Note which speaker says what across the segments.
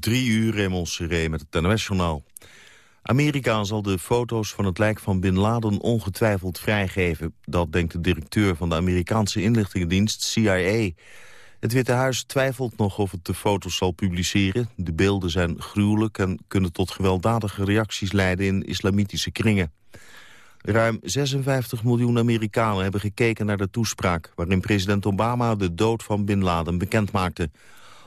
Speaker 1: Drie uur Seré met het NOS-journaal. Amerika zal de foto's van het lijk van Bin Laden ongetwijfeld vrijgeven. Dat denkt de directeur van de Amerikaanse inlichtingendienst CIA. Het Witte Huis twijfelt nog of het de foto's zal publiceren. De beelden zijn gruwelijk en kunnen tot gewelddadige reacties leiden in islamitische kringen. Ruim 56 miljoen Amerikanen hebben gekeken naar de toespraak... waarin president Obama de dood van Bin Laden bekendmaakte.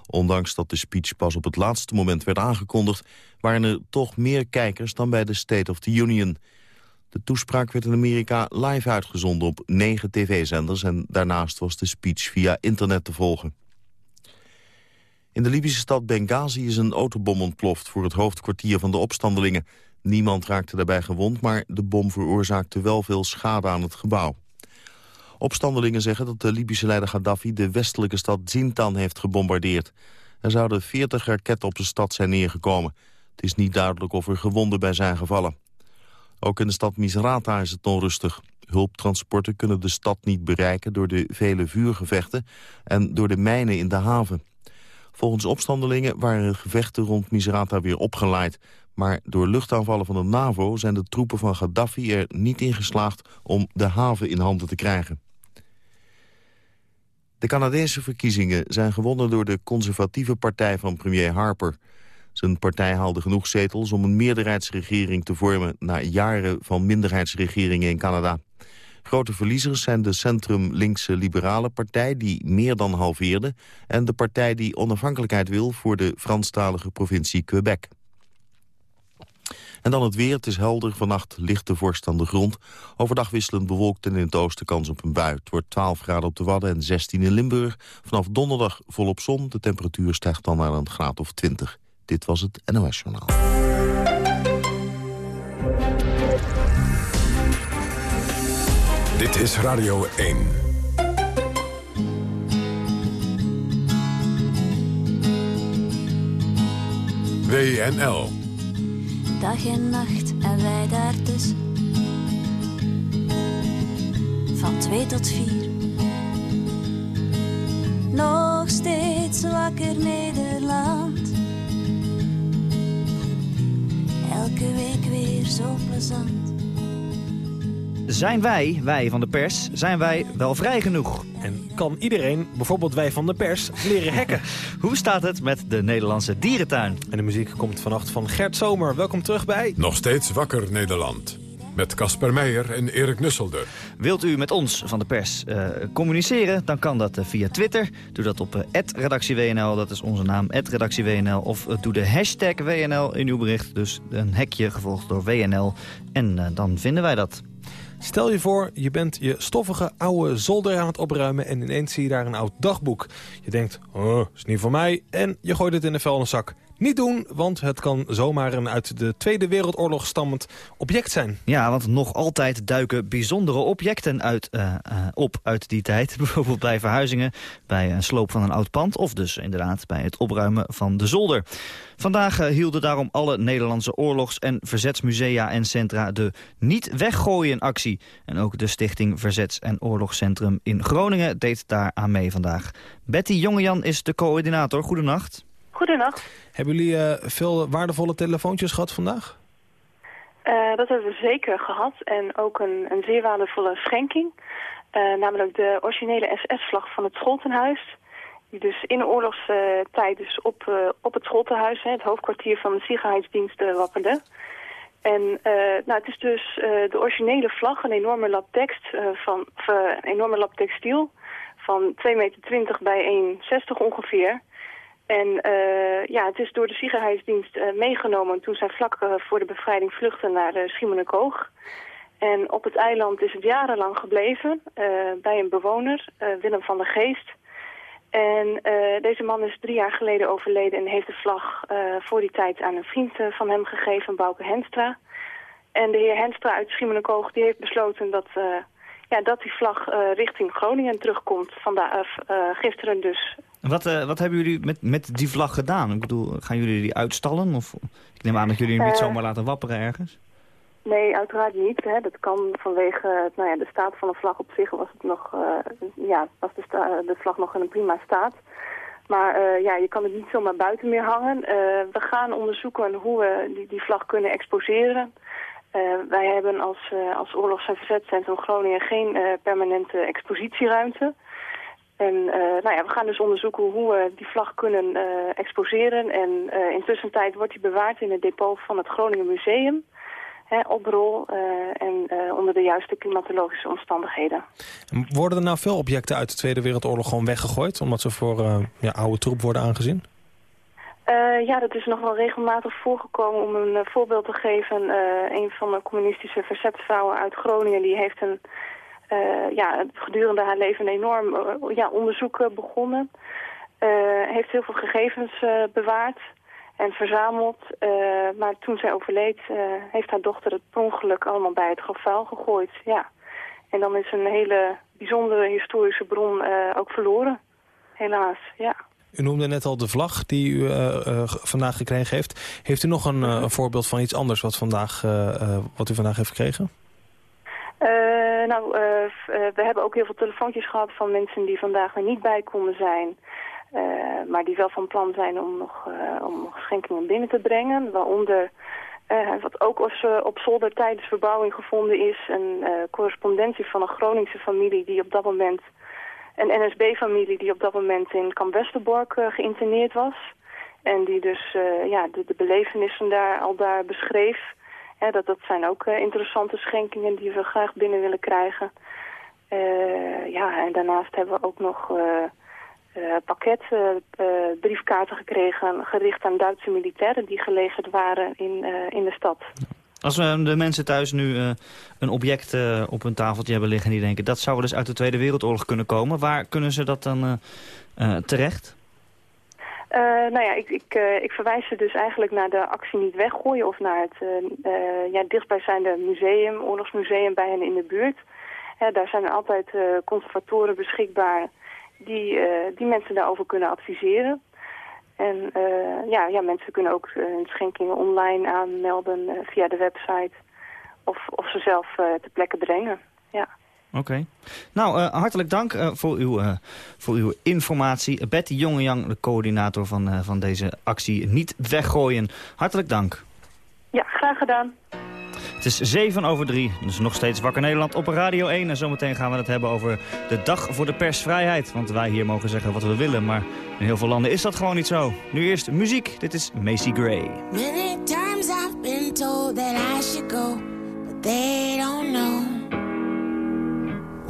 Speaker 1: Ondanks dat de speech pas op het laatste moment werd aangekondigd... waren er toch meer kijkers dan bij de State of the Union. De toespraak werd in Amerika live uitgezonden op negen tv-zenders... en daarnaast was de speech via internet te volgen. In de Libische stad Benghazi is een autobom ontploft... voor het hoofdkwartier van de opstandelingen. Niemand raakte daarbij gewond, maar de bom veroorzaakte wel veel schade aan het gebouw. Opstandelingen zeggen dat de Libische leider Gaddafi de westelijke stad Zintan heeft gebombardeerd. Er zouden 40 raketten op de stad zijn neergekomen. Het is niet duidelijk of er gewonden bij zijn gevallen. Ook in de stad Misrata is het onrustig. Hulptransporten kunnen de stad niet bereiken door de vele vuurgevechten en door de mijnen in de haven. Volgens opstandelingen waren gevechten rond Misrata weer opgeleid. Maar door luchtaanvallen van de NAVO zijn de troepen van Gaddafi er niet in geslaagd om de haven in handen te krijgen. De Canadese verkiezingen zijn gewonnen door de conservatieve partij van premier Harper. Zijn partij haalde genoeg zetels om een meerderheidsregering te vormen... na jaren van minderheidsregeringen in Canada. Grote verliezers zijn de centrum-linkse liberale partij... die meer dan halveerde... en de partij die onafhankelijkheid wil voor de Franstalige provincie Quebec. En dan het weer. Het is helder. Vannacht ligt de vorst aan de grond. Overdag wisselend bewolkt en in het oosten kans op een bui. Het wordt 12 graden op de Wadden en 16 in Limburg. Vanaf donderdag volop zon. De temperatuur stijgt dan naar een graad of 20. Dit was het NOS Journaal.
Speaker 2: Dit is Radio 1. WNL.
Speaker 3: Dag en nacht en wij daartussen. Van twee tot vier. Nog steeds wakker Nederland. Elke week weer zo plezant.
Speaker 4: Zijn wij, wij van de pers, zijn wij wel vrij genoeg?
Speaker 5: En kan iedereen, bijvoorbeeld wij van de pers, leren hacken?
Speaker 4: Hoe staat het met de Nederlandse dierentuin?
Speaker 5: En de muziek komt vannacht van Gert Zomer. Welkom terug bij...
Speaker 2: Nog steeds wakker Nederland. Met Casper Meijer en Erik Nusselder.
Speaker 4: Wilt u met ons van de pers uh, communiceren, dan kan dat uh, via Twitter. Doe dat op uh, redactieWNL, dat is onze naam, redactieWNL. Of doe de hashtag WNL in uw bericht, dus een hekje gevolgd door WNL. En dan vinden wij dat.
Speaker 5: Stel je voor, je bent je stoffige oude zolder aan het opruimen... en ineens zie je daar een oud dagboek. Je denkt, oh, is niet voor mij, en je gooit het in de vuilniszak. Niet doen, want het kan zomaar een uit de Tweede Wereldoorlog stammend object zijn.
Speaker 4: Ja, want nog altijd duiken bijzondere objecten uit, uh, uh, op uit die tijd. Bijvoorbeeld bij verhuizingen, bij een sloop van een oud pand... of dus inderdaad bij het opruimen van de zolder. Vandaag uh, hielden daarom alle Nederlandse oorlogs- en verzetsmusea en centra... de Niet Weggooien actie. En ook de stichting Verzets- en Oorlogscentrum in Groningen deed daar aan mee vandaag. Betty Jongejan is de coördinator. Goedenacht.
Speaker 6: Goedenacht.
Speaker 5: Hebben jullie uh, veel waardevolle telefoontjes gehad vandaag?
Speaker 6: Uh, dat hebben we zeker gehad. En ook een, een zeer waardevolle schenking. Uh, namelijk de originele SS-vlag van het Scholtenhuis. Die dus in oorlogstijd dus op, op het Scholtenhuis, hè, het hoofdkwartier van de Sicherheidsdienst, wapperde. En nou, het is dus de originele vlag, een enorme lap tekst, van, een enorme lap textiel van 2,20 meter bij 1,60 ongeveer. En ja, het is door de Sicherheidsdienst uh, meegenomen toen zij vlak voor de bevrijding vluchtten naar Schiermonnikoog. En op het eiland is het jarenlang gebleven bij een bewoner, Willem van der Geest. En deze man is drie jaar geleden overleden en heeft de vlag voor die tijd aan een vriend van hem gegeven, Bouke Henstra. En de heer Henstra uit Schiermonnikoog die heeft besloten dat, ja, dat die vlag richting Groningen terugkomt. Vandaag, gisteren dus
Speaker 4: wat, wat hebben jullie met, met die vlag gedaan? Ik bedoel, gaan jullie die uitstallen? Of, ik neem aan dat jullie hem niet zomaar laten wapperen ergens?
Speaker 6: Nee, uiteraard niet. Hè. Dat kan vanwege nou ja, de staat van de vlag op zich was, het nog, uh, ja, was de, de, vlag nog in een prima staat. Maar ja, je kan het niet zomaar buiten meer hangen. we gaan onderzoeken hoe we die, die vlag kunnen exposeren. wij hebben als, als Oorlogs- en Verzetcentrum Groningen geen permanente expositieruimte. En nou ja, we gaan dus onderzoeken hoe we die vlag kunnen exposeren. En uh, intussen tijd wordt die bewaard in het depot van het Groningen Museum. Hè, op rol en onder de juiste klimatologische omstandigheden.
Speaker 5: Worden er nou veel objecten uit de Tweede Wereldoorlog gewoon weggegooid? Omdat ze voor ja, oude troep worden aangezien?
Speaker 6: ja, dat is nog wel regelmatig voorgekomen. Om een voorbeeld te geven, een van de communistische verzetvrouwen uit Groningen... die heeft een ja, gedurende haar leven een enorm ja, onderzoek begonnen. Heeft heel veel gegevens bewaard en verzameld. maar toen zij overleed, heeft haar dochter het per ongeluk allemaal bij het grafvuil gegooid. Ja. En dan is een hele bijzondere historische bron ook verloren. Helaas, ja.
Speaker 5: U noemde net al de vlag die u vandaag gekregen heeft. Heeft u nog een, een voorbeeld van iets anders wat, vandaag, wat u vandaag heeft gekregen?
Speaker 6: Nou, we hebben ook heel veel telefoontjes gehad van mensen die vandaag er niet bij konden zijn. Uh, maar die wel van plan zijn om nog, om schenkingen binnen te brengen. Waaronder, wat ook als, op zolder tijdens verbouwing gevonden is... een correspondentie van een Groningse familie die op dat moment... een NSB-familie die op dat moment in Kamp Westerbork geïnterneerd was. En die dus ja, de, belevenissen daar al daar beschreef dat, dat zijn ook interessante schenkingen die we graag binnen willen krijgen. Ja, en daarnaast hebben we ook nog uh, pakket briefkaarten gekregen... gericht aan Duitse militairen die gelegerd waren in, in de stad.
Speaker 4: Als we de mensen thuis nu een object op hun tafeltje hebben liggen... en die denken dat zou wel eens uit de Tweede Wereldoorlog kunnen komen... waar kunnen ze dat dan terecht?
Speaker 6: Uh, nou ja, ik, ik, uh, ik verwijs ze dus eigenlijk naar de actie niet weggooien... of naar het uh, ja, dichtbijzijnde museum, oorlogsmuseum bij hen in de buurt. daar zijn altijd conservatoren beschikbaar die, die mensen daarover kunnen adviseren. En ja, ja, mensen kunnen ook hun schenkingen online aanmelden via de website... of, of ze zelf ter plekke brengen, ja.
Speaker 4: Oké. Nou, uh, hartelijk dank uh, voor, uw, uh, voor uw informatie. Betty Jongejang, de coördinator van, van deze actie Niet Weggooien. Hartelijk dank.
Speaker 6: Ja, graag gedaan.
Speaker 4: Het is 7 over 3, dus nog steeds Wakker Nederland op Radio 1. En zometeen gaan we het hebben over de dag voor de persvrijheid. Want wij hier mogen zeggen wat we willen, maar in heel veel landen is dat gewoon niet zo. Nu eerst muziek, dit is Macy Gray.
Speaker 7: Many times I've been told that I should go, but they don't know.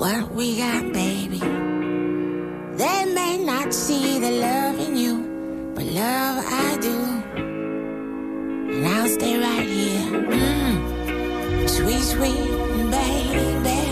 Speaker 7: what we got, baby. They may not see the love in you, but love I do. And I'll stay right here. Mm. Sweet, sweet baby.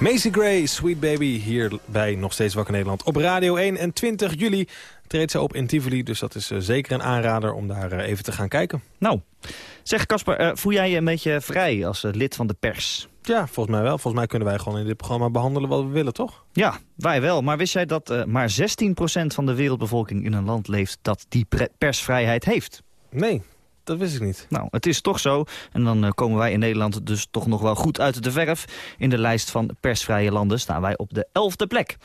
Speaker 5: Macy Gray, Sweet Baby, hier bij Nog Steeds Wakker Nederland. Op Radio 1 en 20 juli treedt ze op in Tivoli. Dus dat is uh, zeker een aanrader om daar uh, even te gaan kijken.
Speaker 4: Nou, zeg Casper, uh, voel jij je een beetje vrij als lid van de pers?
Speaker 5: Ja, volgens mij wel. Volgens mij kunnen wij gewoon in dit programma behandelen wat we willen, toch?
Speaker 4: Ja, wij wel. Maar wist jij dat maar 16% van de wereldbevolking in een land leeft dat die persvrijheid heeft?
Speaker 5: Nee, dat wist ik niet.
Speaker 4: Nou, het is toch zo. En dan uh, komen wij in Nederland dus toch nog wel goed uit de verf. In de lijst van persvrije landen staan wij op de elfde plek.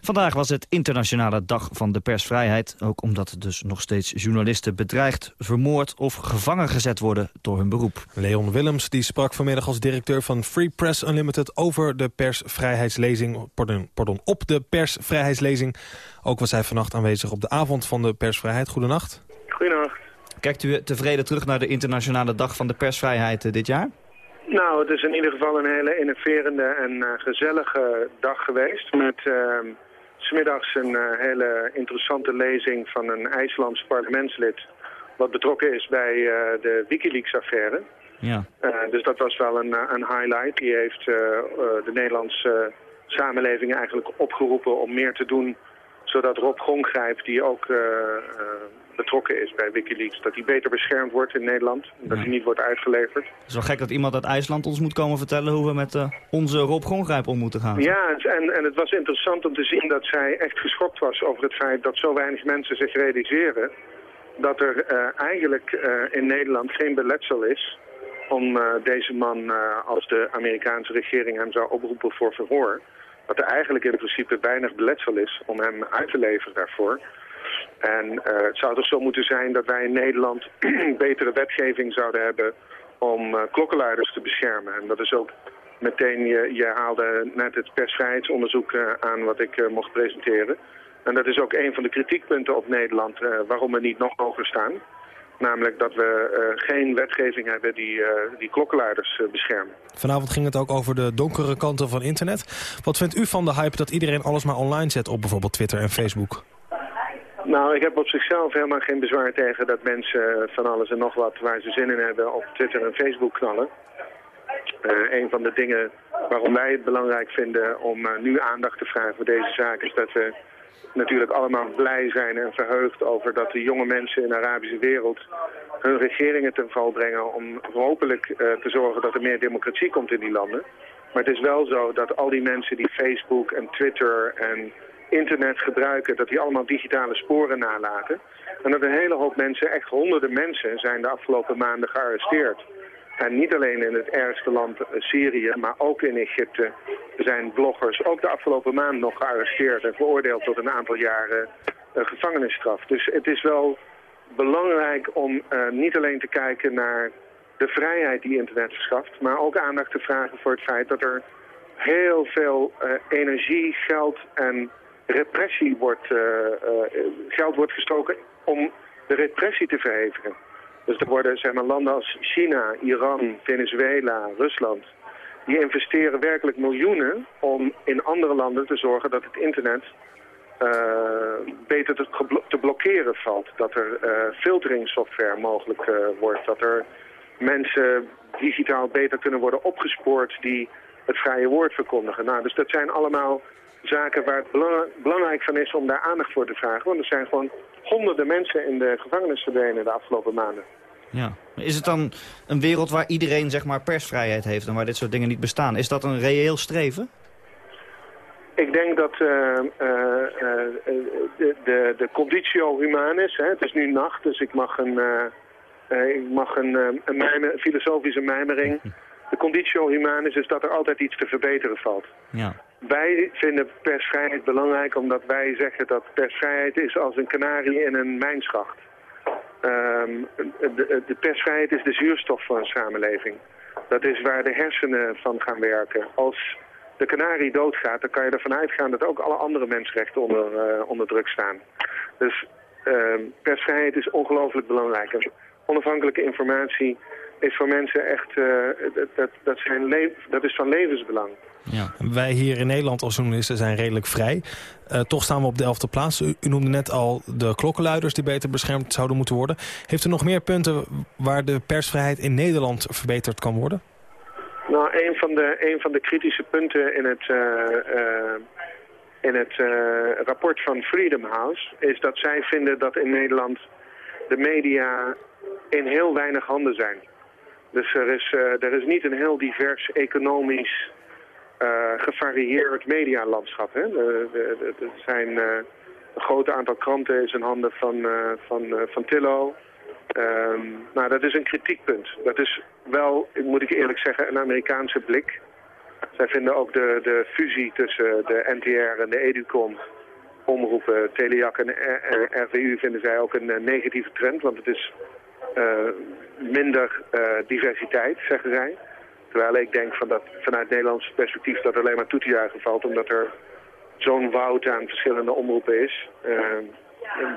Speaker 4: Vandaag was het internationale dag van de persvrijheid. Ook omdat dus nog steeds journalisten bedreigd, vermoord of gevangen gezet worden door hun beroep.
Speaker 5: Leon Willems die sprak vanmiddag als directeur van Free Press Unlimited over de persvrijheidslezing. Pardon, pardon op de persvrijheidslezing. Ook was hij vannacht aanwezig op de avond van de persvrijheid. Goedenacht.
Speaker 8: Goedenacht.
Speaker 4: Kijkt u tevreden terug naar de internationale dag van de persvrijheid eh, dit jaar?
Speaker 8: Nou, het is in ieder geval een hele innoverende en uh, gezellige dag geweest. Met uh, smiddags een uh, hele interessante lezing van een IJslands parlementslid... wat betrokken is bij de Wikileaks-affaire.
Speaker 4: Ja.
Speaker 8: dus dat was wel een, een highlight. Die heeft de Nederlandse samenleving eigenlijk opgeroepen om meer te doen... zodat Rob Gongrijp, die ook betrokken is bij Wikileaks. Dat hij beter beschermd wordt in Nederland. Dat hij niet wordt uitgeleverd.
Speaker 4: Het is wel gek dat iemand uit IJsland ons moet komen vertellen... hoe we met uh, onze Rob Gongrijp om moeten gaan.
Speaker 8: Ja, en, en het was interessant om te zien dat zij echt geschokt was... over het feit dat zo weinig mensen zich realiseren... dat er uh, eigenlijk uh, in Nederland geen beletsel is om deze man, als de Amerikaanse regering hem zou oproepen voor verhoor... dat er eigenlijk in principe weinig beletsel is om hem uit te leveren daarvoor... En uh, het zou toch zo moeten zijn dat wij in Nederland betere wetgeving zouden hebben om uh, klokkenluiders te beschermen. En dat is ook meteen, je, je haalde net het persvrijheidsonderzoek uh, aan wat ik mocht presenteren. En dat is ook een van de kritiekpunten op Nederland waarom we niet nog hoger staan. Namelijk dat we geen wetgeving hebben die, die klokkenluiders beschermen.
Speaker 5: Vanavond ging het ook over de donkere kanten van internet. Wat vindt u van de hype dat iedereen alles maar online zet op bijvoorbeeld Twitter en Facebook?
Speaker 8: Nou, ik heb op zichzelf helemaal geen bezwaar tegen dat mensen van alles en nog wat waar ze zin in hebben op Twitter en Facebook knallen. Uh, een van de dingen waarom wij het belangrijk vinden om uh, nu aandacht te vragen voor deze zaak is dat we natuurlijk allemaal blij zijn en verheugd over dat de jonge mensen in de Arabische wereld hun regeringen ten val brengen om hopelijk te zorgen dat er meer democratie komt in die landen. Maar het is wel zo dat al die mensen die Facebook en Twitter en internet gebruiken, dat die allemaal digitale sporen nalaten. En dat een hele hoop mensen, echt honderden mensen, zijn de afgelopen maanden gearresteerd. En niet alleen in het ergste land uh, Syrië, maar ook in Egypte zijn bloggers ook de afgelopen maand nog gearresteerd en veroordeeld tot een aantal jaren uh, gevangenisstraf. Dus het is wel belangrijk om uh, niet alleen te kijken naar de vrijheid die internet verschaft, maar ook aandacht te vragen voor het feit dat er heel veel energie, geld en repressie wordt, uh, uh, geld wordt gestoken om de repressie te verhevigen. Dus er worden zeg maar, landen als China, Iran, Venezuela, Rusland... die investeren werkelijk miljoenen om in andere landen te zorgen dat het internet uh, beter te, te, blokkeren valt. Dat er filteringssoftware mogelijk wordt. Dat er mensen digitaal beter kunnen worden opgespoord die het vrije woord verkondigen. Nou, dus dat zijn allemaal zaken waar het belangrijk van is om daar aandacht voor te vragen. Want er zijn gewoon honderden mensen in de gevangenis verdwenen de afgelopen maanden.
Speaker 4: Ja. Is het dan een wereld waar iedereen zeg maar, persvrijheid heeft en waar dit soort dingen niet bestaan? Is dat een reëel streven?
Speaker 8: Ik denk dat uh, uh, de, de, de conditio humanis, hè, het is nu nacht, dus ik mag een, ik mag een, een mijmer, filosofische mijmering. De conditio humanis is dat er altijd iets te verbeteren valt.
Speaker 4: Ja.
Speaker 8: Wij vinden persvrijheid belangrijk omdat wij zeggen dat persvrijheid is als een kanarie in een mijnschacht. Um, de, de, persvrijheid is de zuurstof van een samenleving. Dat is waar de hersenen van gaan werken. Als de kanarie doodgaat, dan kan je ervan uitgaan dat ook alle andere mensenrechten onder, uh, onder druk staan. Dus uh, persvrijheid is ongelooflijk belangrijk. Onafhankelijke informatie is voor mensen echt, dat, dat, dat, zijn dat is van levensbelang.
Speaker 5: Ja. Wij hier in Nederland als journalisten zijn redelijk vrij. Uh, toch staan we op de elfde plaats. U, u, noemde net al de klokkenluiders die beter beschermd zouden moeten worden. Heeft u nog meer punten waar de persvrijheid in Nederland verbeterd kan worden?
Speaker 8: Nou, een van de, een van de kritische punten in het, uh, uh, in het uh, rapport van Freedom House... is dat zij vinden dat in Nederland de media in heel weinig handen zijn. Dus er is, er is niet een heel divers economisch gevarieerd medialandschap. Hè? Er zijn... Een groot aantal kranten is in handen van, van, van Tillo. Um, nou, dat is een kritiekpunt. Dat is wel, moet ik eerlijk zeggen, een Amerikaanse blik. Zij vinden ook de, de fusie tussen de NTR en de Educom omroepen, Telejac en RVU vinden zij ook een negatieve trend, want het is minder diversiteit, zeggen zij. Terwijl ik denk van dat vanuit Nederlands perspectief dat alleen maar toe te juichen valt, omdat er zo'n woud aan verschillende omroepen is. Uh,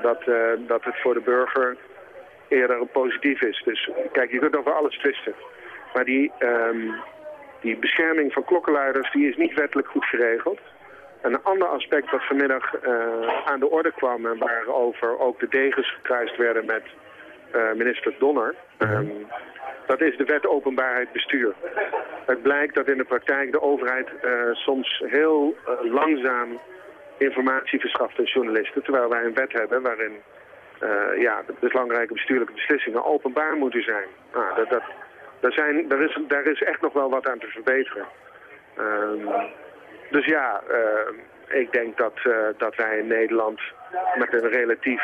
Speaker 8: dat, dat het voor de burger eerder positief is. Dus kijk, je kunt over alles twisten. Maar die, um, die bescherming van klokkenluiders die is niet wettelijk goed geregeld. En een ander aspect wat vanmiddag uh, aan de orde kwam... en waarover ook de degens gekruist werden met minister Donner... Um, dat is de wet openbaarheid bestuur. Het blijkt dat in de praktijk de overheid uh, soms heel langzaam informatie verschaft aan journalisten... terwijl wij een wet hebben waarin uh, ja, de belangrijke bestuurlijke beslissingen openbaar moeten zijn. Nou, dat, dat, daar, zijn daar, is, daar is echt nog wel wat aan te verbeteren. Um, dus ja, ik denk dat, dat wij in Nederland met een relatief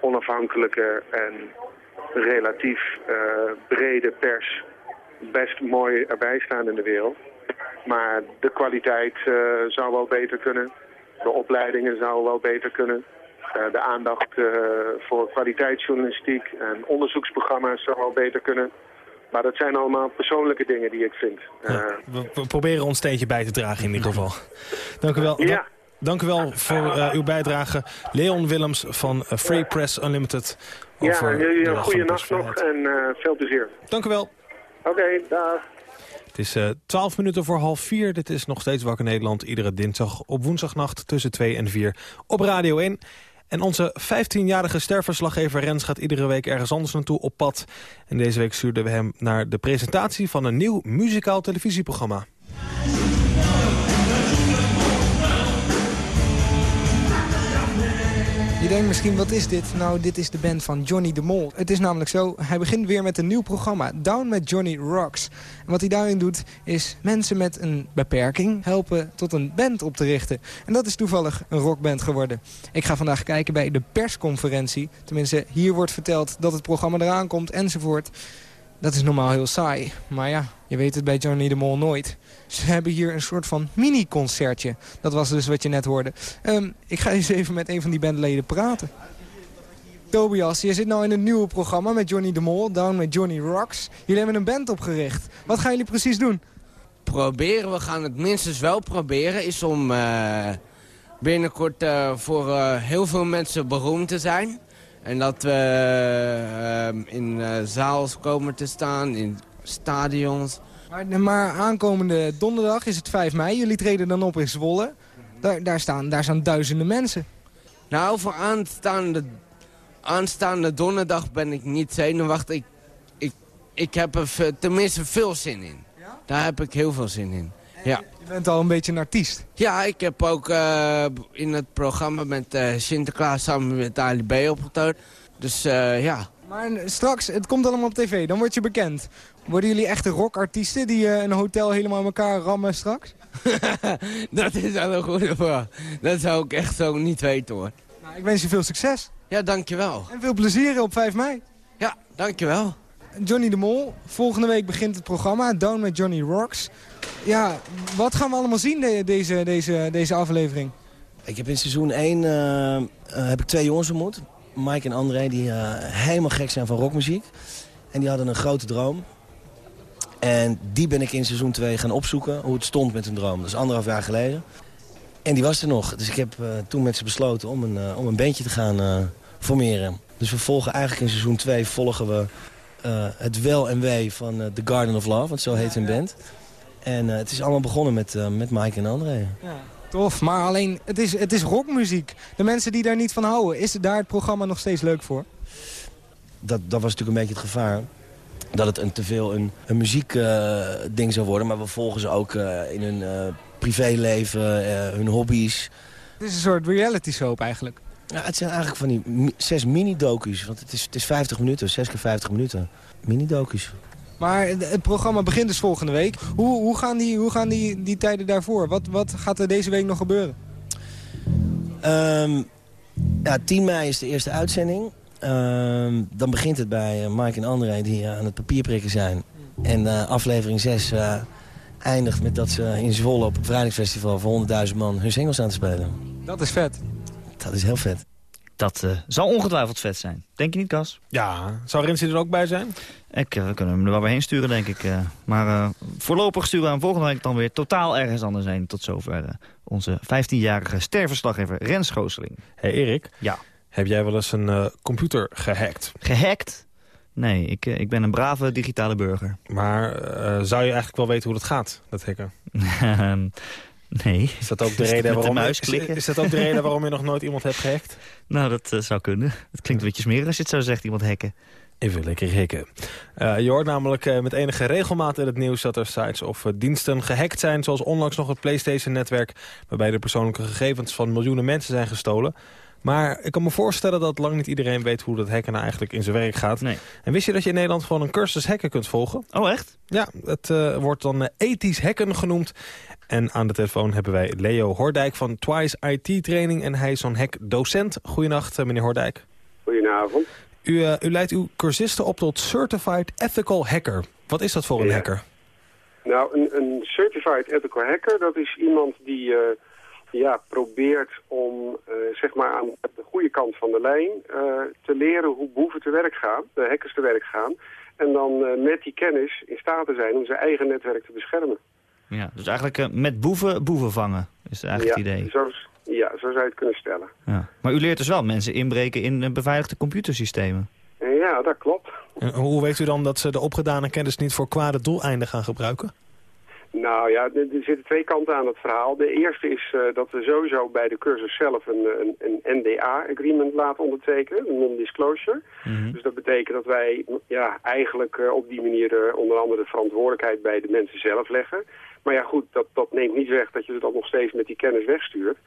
Speaker 8: onafhankelijke en relatief brede pers best mooi erbij staan in de wereld. Maar de kwaliteit zou wel beter kunnen. De opleidingen zouden wel beter kunnen. Uh, de aandacht uh, voor kwaliteitsjournalistiek en onderzoeksprogramma's zou wel beter kunnen. Maar dat zijn allemaal persoonlijke dingen die ik vind.
Speaker 5: Ja, we, we, proberen ons steentje bij te dragen in ieder geval. Dank u wel.
Speaker 8: Ja.
Speaker 5: Dank u wel voor uw bijdrage. Leon Willems van Free Press Unlimited.
Speaker 8: Over ja, jullie een goede nacht nog en veel plezier.
Speaker 5: Dank u wel.
Speaker 8: Oké, okay, dag.
Speaker 5: Het is uh, 12 minuten voor half 4. Dit is nog steeds Wakker Nederland. Iedere dinsdag op woensdagnacht tussen 2 en 4 op Radio 1. En onze 15-jarige sterverslaggever Rens gaat iedere week ergens anders naartoe op pad. En deze week stuurden we hem naar de presentatie van een nieuw muzikaal televisieprogramma.
Speaker 9: Je denkt misschien, wat is dit? Nou, dit is de band van Johnny de Mol. Het is namelijk zo, hij begint weer met een nieuw programma. Down met Johnny Rocks. En wat hij daarin doet, is mensen met een beperking helpen tot een band op te richten. En dat is toevallig een rockband geworden. Ik ga vandaag kijken bij de persconferentie. Tenminste, hier wordt verteld dat het programma eraan komt enzovoort. Dat is normaal heel saai. Maar ja, je weet het bij Johnny de Mol nooit. Ze hebben hier een soort van mini-concertje. Dat was dus wat je net hoorde. Um, ik ga eens even met een van die bandleden praten. Tobias, je zit nou in een nieuwe programma met Johnny de Mol, Down met Johnny Rocks. Jullie hebben een band opgericht. Wat gaan jullie precies doen?
Speaker 10: Proberen, we gaan het minstens wel proberen, is om uh, binnenkort uh, voor uh, heel veel mensen beroemd te zijn. En dat we uh, in uh, zaals komen te staan, in stadions.
Speaker 9: Maar, maar, aankomende donderdag is het 5 mei. Jullie treden dan op in Zwolle. Daar, daar, staan, daar staan duizenden mensen.
Speaker 10: Nou, voor aanstaande, aanstaande donderdag ben ik niet zenuwachtig. Ik, ik, ik heb er tenminste veel zin in. Ja? Daar heb ik heel veel zin in. Ja.
Speaker 9: Je bent al een beetje een artiest.
Speaker 10: Ja, ik heb ook uh, in het programma met uh, Sinterklaas samen met Ali B opgetoond. Dus uh, ja.
Speaker 9: Maar straks, het komt allemaal op tv, dan word je bekend. Worden jullie echte rockartiesten die een hotel helemaal in elkaar rammen straks?
Speaker 10: dat is wel een goede vraag. Dat zou ik echt zo niet weten hoor.
Speaker 9: Nou, ik wens je veel succes.
Speaker 10: Ja, dankjewel.
Speaker 9: En veel plezier op 5 mei.
Speaker 10: Ja, dankjewel.
Speaker 9: Johnny de Mol, volgende week begint het programma Down met Johnny Rocks. Ja, wat gaan we allemaal zien de, deze, deze, deze aflevering?
Speaker 11: Ik heb in seizoen 1 uh, uh, heb ik twee jongens ontmoet. Mike en André, die uh, helemaal gek zijn van rockmuziek. En die hadden een grote droom. En die ben ik in seizoen 2 gaan opzoeken, hoe het stond met hun droom. Dat is anderhalf jaar geleden. En die was er nog. Dus ik heb toen met ze besloten om een, om een bandje te gaan formeren. Dus we volgen eigenlijk in seizoen 2 volgen we het wel en wee van The Garden of Love. Want zo heet hun band. En het is allemaal begonnen met, met Mike en André.
Speaker 9: Ja. Tof, maar alleen, het is, het is rockmuziek. De mensen die daar niet van houden, is daar het programma nog steeds leuk voor?
Speaker 11: Dat, dat was natuurlijk een beetje het gevaar. dat het een, te veel een, een muziekding zou worden. Maar we volgen ze ook eh, in hun eh, privéleven, eh, hun hobby's.
Speaker 9: Het is een soort reality soap eigenlijk.
Speaker 11: Ja, het zijn eigenlijk van die mi- zes mini-docu's. Want het is, het is 50 minuten, 6 keer 50 minuten. Mini-docu's.
Speaker 9: Maar het programma begint dus volgende week. Hoe, hoe gaan, die, hoe gaan die, die tijden daarvoor? Wat, wat gaat er deze week nog gebeuren?
Speaker 11: Ehm, ja, 10 mei is de eerste uitzending. Ehm, dan begint het bij eh, Mike en André die eh, aan het papier prikken zijn. En eh, aflevering 6 eh, eindigt met dat ze in Zwolle op het Vrijdagsfestival voor 100.000 man hun singles aan te spelen.
Speaker 9: Dat is vet.
Speaker 11: Dat is heel vet.
Speaker 4: Dat eh, zal ongetwijfeld vet zijn. Denk je niet, Cas?
Speaker 5: Ja, zou Rinsie er ook bij zijn?
Speaker 4: Ik, eh, we kunnen hem er wel weer heen sturen, denk ik. eh. maar voorlopig sturen we hem volgende week dan weer totaal ergens anders heen. Tot zover onze 15-jarige sterverslaggever Rens Schooseling.
Speaker 5: Hé hey Erik,
Speaker 4: Ja.
Speaker 5: heb jij wel eens een computer gehackt?
Speaker 4: Gehackt? Nee, ik, ik ben een brave digitale burger.
Speaker 5: Maar zou je eigenlijk wel weten hoe dat gaat, dat hacken?
Speaker 4: Nee.
Speaker 5: Is dat ook de reden
Speaker 4: de
Speaker 5: waarom,
Speaker 4: muis
Speaker 5: is,
Speaker 4: klikken?
Speaker 5: is dat ook de reden waarom je nog nooit iemand hebt gehackt?
Speaker 4: Nou, dat eh, zou kunnen. Het klinkt een beetje smerig als je het zo zegt, iemand hacken.
Speaker 5: Even lekker hacken. Eh, je hoort namelijk eh, met enige regelmaat in het nieuws dat er sites of diensten gehackt zijn... zoals onlangs nog het PlayStation-netwerk... waarbij de persoonlijke gegevens van miljoenen mensen zijn gestolen. Maar ik kan me voorstellen dat lang niet iedereen weet hoe dat hacken nou eigenlijk in zijn werk gaat.
Speaker 4: Nee.
Speaker 5: En wist je dat je in Nederland gewoon een cursus hacken kunt volgen?
Speaker 4: Oh, echt?
Speaker 5: Ja, het wordt dan ethisch hacken genoemd. En aan de telefoon hebben wij Leo Hordijk van Twice IT Training. En hij is zo'n hackdocent. Goedenacht, eh, meneer Hordijk.
Speaker 12: Goedenavond.
Speaker 5: U, eh, u leidt uw cursisten op tot Certified Ethical Hacker. Wat is dat voor een
Speaker 12: Ja.
Speaker 5: hacker?
Speaker 12: Nou, een, een certified ethical hacker, dat is iemand die eh, ja, probeert om zeg maar aan de goede kant van de lijn te leren hoe boeven te werk gaan, de hackers te werk gaan. En dan met die kennis in staat te zijn om zijn eigen netwerk te beschermen.
Speaker 4: Ja, dus eigenlijk eh, met boeven boeven vangen, is eigenlijk
Speaker 12: ja,
Speaker 4: het idee.
Speaker 12: Zo, ja, zo zou je het kunnen stellen.
Speaker 4: Ja. Maar u leert dus wel mensen inbreken in eh, beveiligde computersystemen.
Speaker 12: En ja, dat klopt.
Speaker 5: En hoe weet u dan dat ze de opgedane kennis niet voor kwade doeleinden gaan gebruiken?
Speaker 12: Nou ja, er zitten twee kanten aan het verhaal. De eerste is eh, dat we sowieso bij de cursus zelf een, een, een NDA-agreement laten ondertekenen, een non-disclosure. Dus dat betekent dat wij ja, eigenlijk eh, op die manier eh, onder andere de verantwoordelijkheid bij de mensen zelf leggen. Maar ja goed, dat, dat neemt niet weg dat je ze dan nog steeds met die kennis wegstuurt.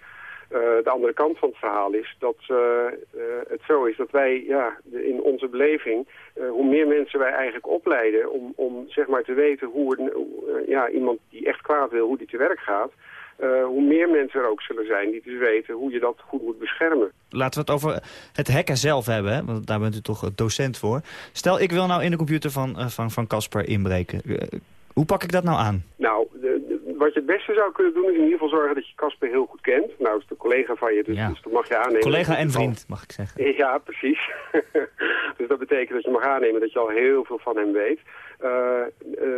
Speaker 12: Eh, de andere kant van het verhaal is dat eh, eh, het zo is dat wij ja, in onze beleving, hoe meer mensen wij eigenlijk opleiden om, om zeg maar te weten hoe een, ja, iemand die echt kwaad wil, hoe die te werk gaat, hoe meer mensen er ook zullen zijn die dus weten hoe je dat goed moet beschermen.
Speaker 4: Laten we het over het hacken zelf hebben, want daar bent u toch docent voor. Stel, ik wil nou in de computer van eh, van van Casper inbreken. Hoe pak ik dat nou aan?
Speaker 12: Nou, de- de- wat je het beste zou kunnen doen is in ieder geval zorgen dat je Casper heel goed kent. Nou, is de collega van je, dus,
Speaker 4: Ja.
Speaker 12: dus dat mag je aannemen.
Speaker 4: Collega en vriend, mag ik zeggen.
Speaker 12: Ja, precies. dus dat betekent dat je mag aannemen dat je al heel veel van hem weet. Eh, eh,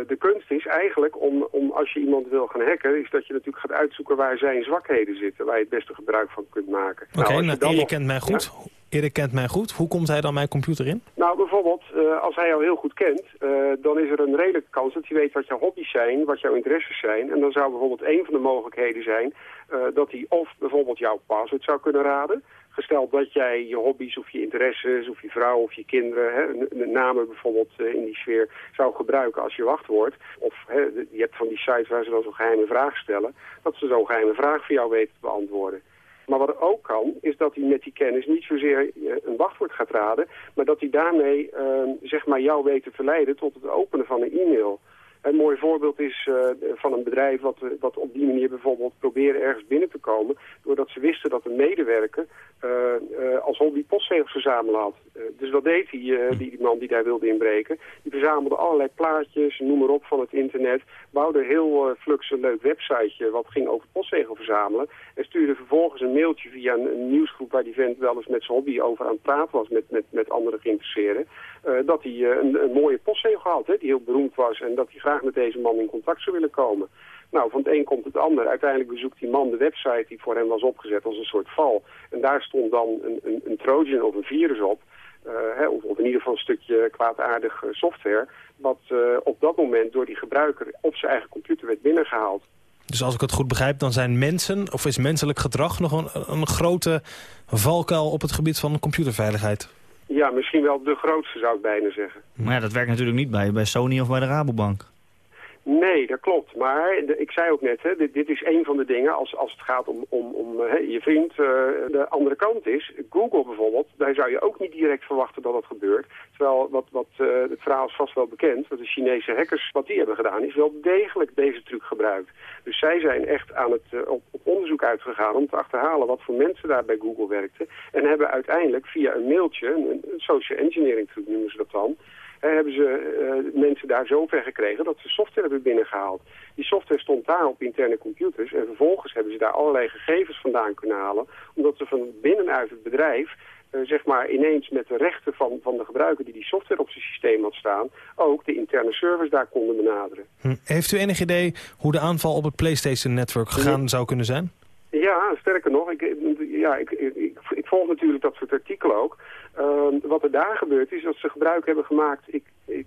Speaker 12: de kunst is eigenlijk om, om als je iemand wil gaan hacken, is dat je natuurlijk gaat uitzoeken waar zijn zwakheden zitten, waar je het beste gebruik van kunt maken.
Speaker 5: Oké,
Speaker 12: als je
Speaker 5: nou,
Speaker 12: dan
Speaker 5: Erik
Speaker 12: nog-
Speaker 5: kent mij goed. Erik kent mij goed. Hoe komt hij dan mijn computer in?
Speaker 12: Nou, bijvoorbeeld, eh, als hij jou heel goed kent, eh, dan is er een redelijke kans dat hij weet wat jouw hobby's zijn, wat jouw interesses zijn. En dan zou bijvoorbeeld een van de mogelijkheden zijn eh, dat hij of bijvoorbeeld jouw password zou kunnen raden. Gesteld dat jij je hobby's of je interesses of je vrouw of je kinderen, hè, namen bijvoorbeeld in die sfeer zou gebruiken als je wachtwoord. Of hè, je hebt van die sites waar ze dan zo'n geheime vraag stellen, dat ze zo'n geheime vraag voor jou weten te beantwoorden. Maar wat ook kan, is dat hij met die kennis niet zozeer eh, een wachtwoord gaat raden, maar dat hij daarmee eh, zeg maar jou weet te verleiden tot het openen van een e-mail. Een mooi voorbeeld is eh, van een bedrijf wat, wat op die manier bijvoorbeeld probeerde ergens binnen te komen, doordat ze wisten dat een medewerker eh, eh, als hobby postzegels verzamelen had. Dus wat deed die, die, man die daar wilde inbreken? Die verzamelde allerlei plaatjes, noem maar op, van het internet, bouwde heel flux een leuk websiteje wat ging over postzegel verzamelen en stuurde vervolgens een mailtje via een, nieuwsgroep waar die vent wel eens met zijn hobby over aan het praten was met, met, met andere geïnteresseerden, dat hij een, een mooie postzegel had, hè, die heel beroemd was en dat hij graag met deze man in contact zou willen komen. Nou, van het een komt het ander. Uiteindelijk bezoekt die man de website die voor hem was opgezet als een soort val. En daar stond dan een, een, een trojan of een virus op. eh, hè, of, of in ieder geval een stukje kwaadaardig eh, software. Wat eh, op dat moment door die gebruiker op zijn eigen computer werd binnengehaald.
Speaker 5: Dus als ik het goed begrijp, dan zijn mensen, of is menselijk gedrag nog een, een grote valkuil op het gebied van computerveiligheid?
Speaker 12: Ja, misschien wel de grootste zou ik bijna zeggen.
Speaker 4: Maar ja, dat werkt natuurlijk niet bij, bij Sony of bij de Rabobank.
Speaker 12: Nee, dat klopt. Maar ik zei ook net, hè, dit, dit, is een van de dingen als, als het gaat om, om, om hè, je vriend. Uh, de andere kant is, Google bijvoorbeeld, daar zou je ook niet direct verwachten dat dat gebeurt. Terwijl wat, wat, uh, het verhaal is vast wel bekend, dat de Chinese hackers, wat die hebben gedaan, is wel degelijk deze truc gebruikt. Dus zij zijn echt aan het, op, onderzoek uitgegaan om te achterhalen wat voor mensen daar bij Google werkten. En hebben uiteindelijk via een mailtje, een social engineering truc noemen ze dat dan hebben ze uh, mensen daar zover gekregen dat ze software hebben binnengehaald. Die software stond daar op interne computers en vervolgens hebben ze daar allerlei gegevens vandaan kunnen halen. Omdat ze van binnenuit het bedrijf uh, zeg maar ineens met de rechten van, van de gebruiker die die software op zijn systeem had staan, ook de interne servers daar konden benaderen.
Speaker 5: Hm. Heeft u enig idee hoe de aanval op het PlayStation-netwerk gegaan ja. zou kunnen zijn?
Speaker 12: Ja, sterker nog, ik, ja, ik, ik, ik, volg natuurlijk dat soort artikelen ook. Uh, wat er daar gebeurt is dat ze gebruik hebben gemaakt... Ik, ik,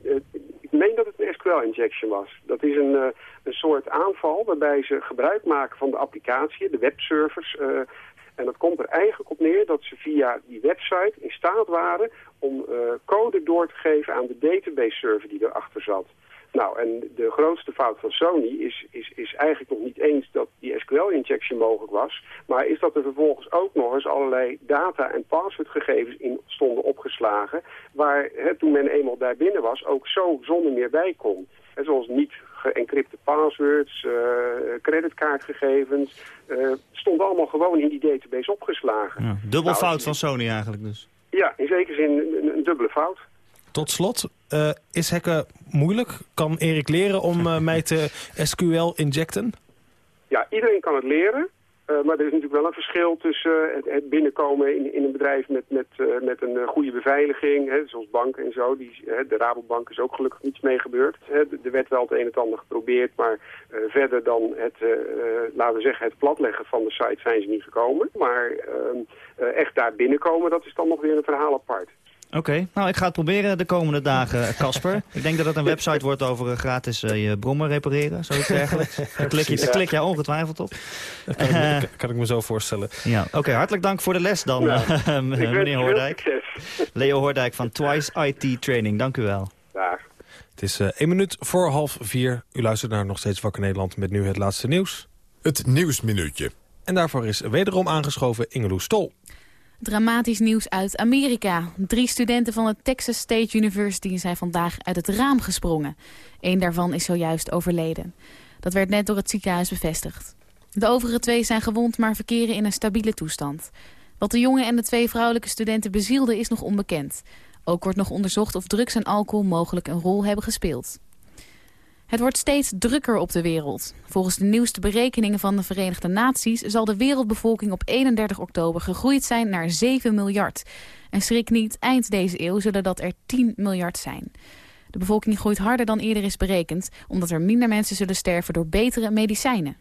Speaker 12: ik meen dat het een SQL-injection was. Dat is een, uh, een soort aanval waarbij ze gebruik maken van de applicatie, de webservers... Uh, en dat komt er eigenlijk op neer dat ze via die website in staat waren om uh, code door te geven aan de database server die erachter zat. Nou, en de grootste fout van Sony is, is, is eigenlijk nog niet eens dat die SQL-injection mogelijk was, maar is dat er vervolgens ook nog eens allerlei data- en passwordgegevens in stonden opgeslagen, waar hè, toen men eenmaal daar binnen was ook zo zonder meer bij kon. En zoals niet geëncrypte passwords, uh, creditkaartgegevens, uh, stonden allemaal gewoon in die database opgeslagen.
Speaker 4: Ja, dubbel nou, fout van Sony eigenlijk dus.
Speaker 12: Ja, in zekere zin een, een dubbele fout.
Speaker 5: Tot slot, uh, is hacken moeilijk? Kan Erik leren om uh, mij te SQL injecten?
Speaker 12: Ja, iedereen kan het leren. Uh, maar er is natuurlijk wel een verschil tussen het, het, binnenkomen in, in, een bedrijf met, met, met een goede beveiliging, hè, zoals banken en zo. Die, de Rabobank is ook gelukkig niets mee gebeurd. Hè, er werd wel het een en ander geprobeerd, maar verder dan het, laten we zeggen, het platleggen van de site zijn ze niet gekomen. Maar ehm, echt daar binnenkomen, dat is dan nog weer een verhaal apart.
Speaker 4: Oké, okay. nou ik ga het proberen de komende dagen, Casper. ik denk dat het een website wordt over uh, gratis uh, je brommer repareren, zoiets dergelijks. Daar klik, je, daar klik jij ongetwijfeld op.
Speaker 5: Dat kan, uh, kan ik me zo voorstellen.
Speaker 4: Ja, Oké, okay, hartelijk dank voor de les dan, ja. meneer Hoordijk. Leo Hoordijk van Twice IT Training, dank u wel.
Speaker 12: Dag.
Speaker 5: Het is één minuut voor half vier. U luistert naar Nog Steeds Wakker Nederland met nu het laatste nieuws.
Speaker 2: Het Nieuwsminuutje.
Speaker 5: En daarvoor is wederom aangeschoven Ingeloes Stol.
Speaker 13: Dramatisch nieuws uit Amerika. Drie studenten van de Texas State University zijn vandaag uit het raam gesprongen. Eén daarvan is zojuist overleden. Dat werd net door het ziekenhuis bevestigd. De overige twee zijn gewond, maar verkeren in een stabiele toestand. Wat de jongen en de twee vrouwelijke studenten bezielden is nog onbekend. Ook wordt nog onderzocht of drugs en alcohol mogelijk een rol hebben gespeeld. Het wordt steeds drukker op de wereld. Volgens de nieuwste berekeningen van de Verenigde Naties... zal de wereldbevolking op 31 oktober gegroeid zijn naar 7 miljard. En schrik niet, eind deze eeuw zullen dat er 10 miljard zijn. De bevolking groeit harder dan eerder is berekend... omdat er minder mensen zullen sterven door betere medicijnen.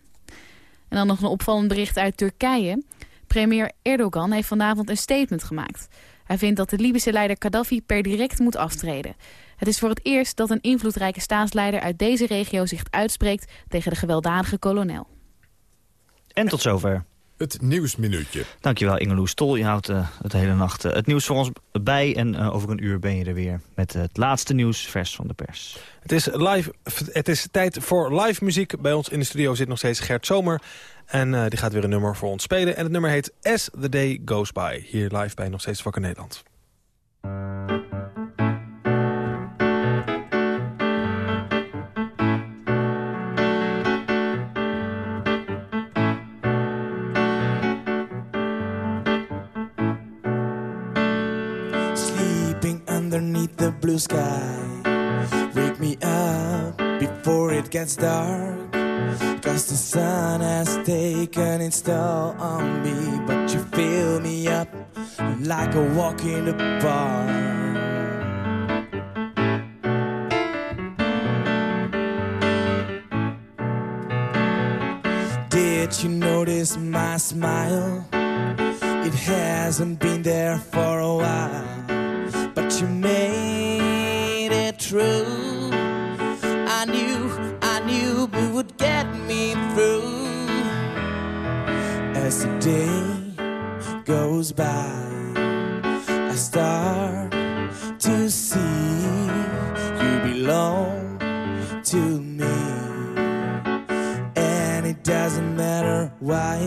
Speaker 13: En dan nog een opvallend bericht uit Turkije. Premier Erdogan heeft vanavond een statement gemaakt. Hij vindt dat de Libische leider Gaddafi per direct moet aftreden... Het is voor het eerst dat een invloedrijke staatsleider uit deze regio zich uitspreekt tegen de gewelddadige kolonel.
Speaker 4: En tot zover.
Speaker 2: Het Nieuwsminuutje.
Speaker 4: Dankjewel Ingeloes Stol. Je houdt uh, het hele nacht uh, het nieuws voor ons bij. En uh, over een uur ben je er weer met het laatste nieuws vers van de pers.
Speaker 5: Het is, live, het is tijd voor live muziek. Bij ons in de studio zit nog steeds Gert Zomer. En die gaat weer een nummer voor ons spelen. En het nummer heet As the Day Goes By. Hier live bij Nog Steeds Wakker Nederland.
Speaker 14: Blue sky. Wake me up before it gets dark. Cause the sun has taken its toll on me. But you fill me up like a walk in the park. Did you notice my smile? It hasn't been there for a while, but you made day goes by, I start to see you belong to me, and it doesn't matter why.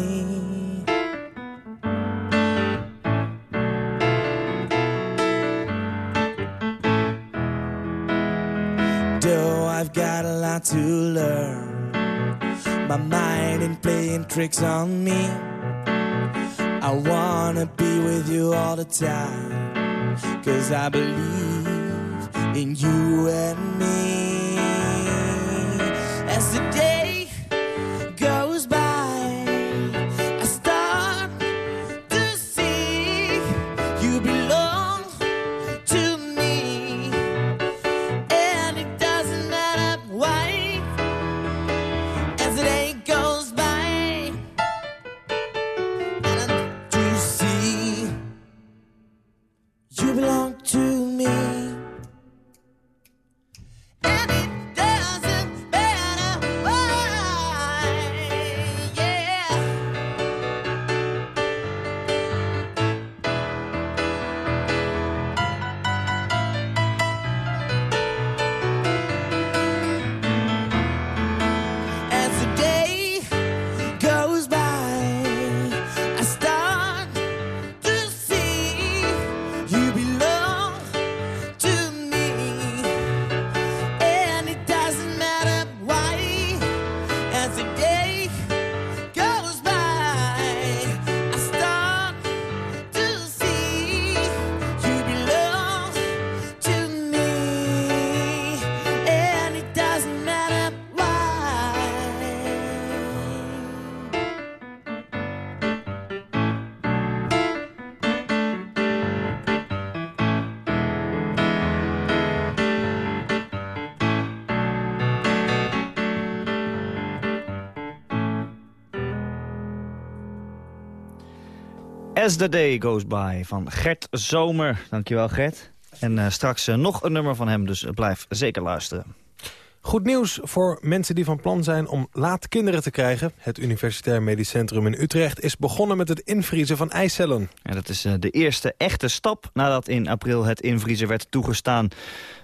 Speaker 14: Though I've got a lot to learn, my mind ain't playing tricks on me. I wanna be with you all the time, cause I believe in you and me. As the day As the Day Goes By
Speaker 4: van Gert Zomer. Dankjewel Gert. En eh, straks eh, nog een nummer van hem, dus eh, blijf zeker luisteren.
Speaker 5: Goed nieuws voor mensen die van plan zijn om laat kinderen te krijgen. Het Universitair Medisch Centrum in Utrecht is begonnen met het invriezen van eicellen.
Speaker 4: En dat is eh, de eerste echte stap nadat in april het invriezen werd toegestaan.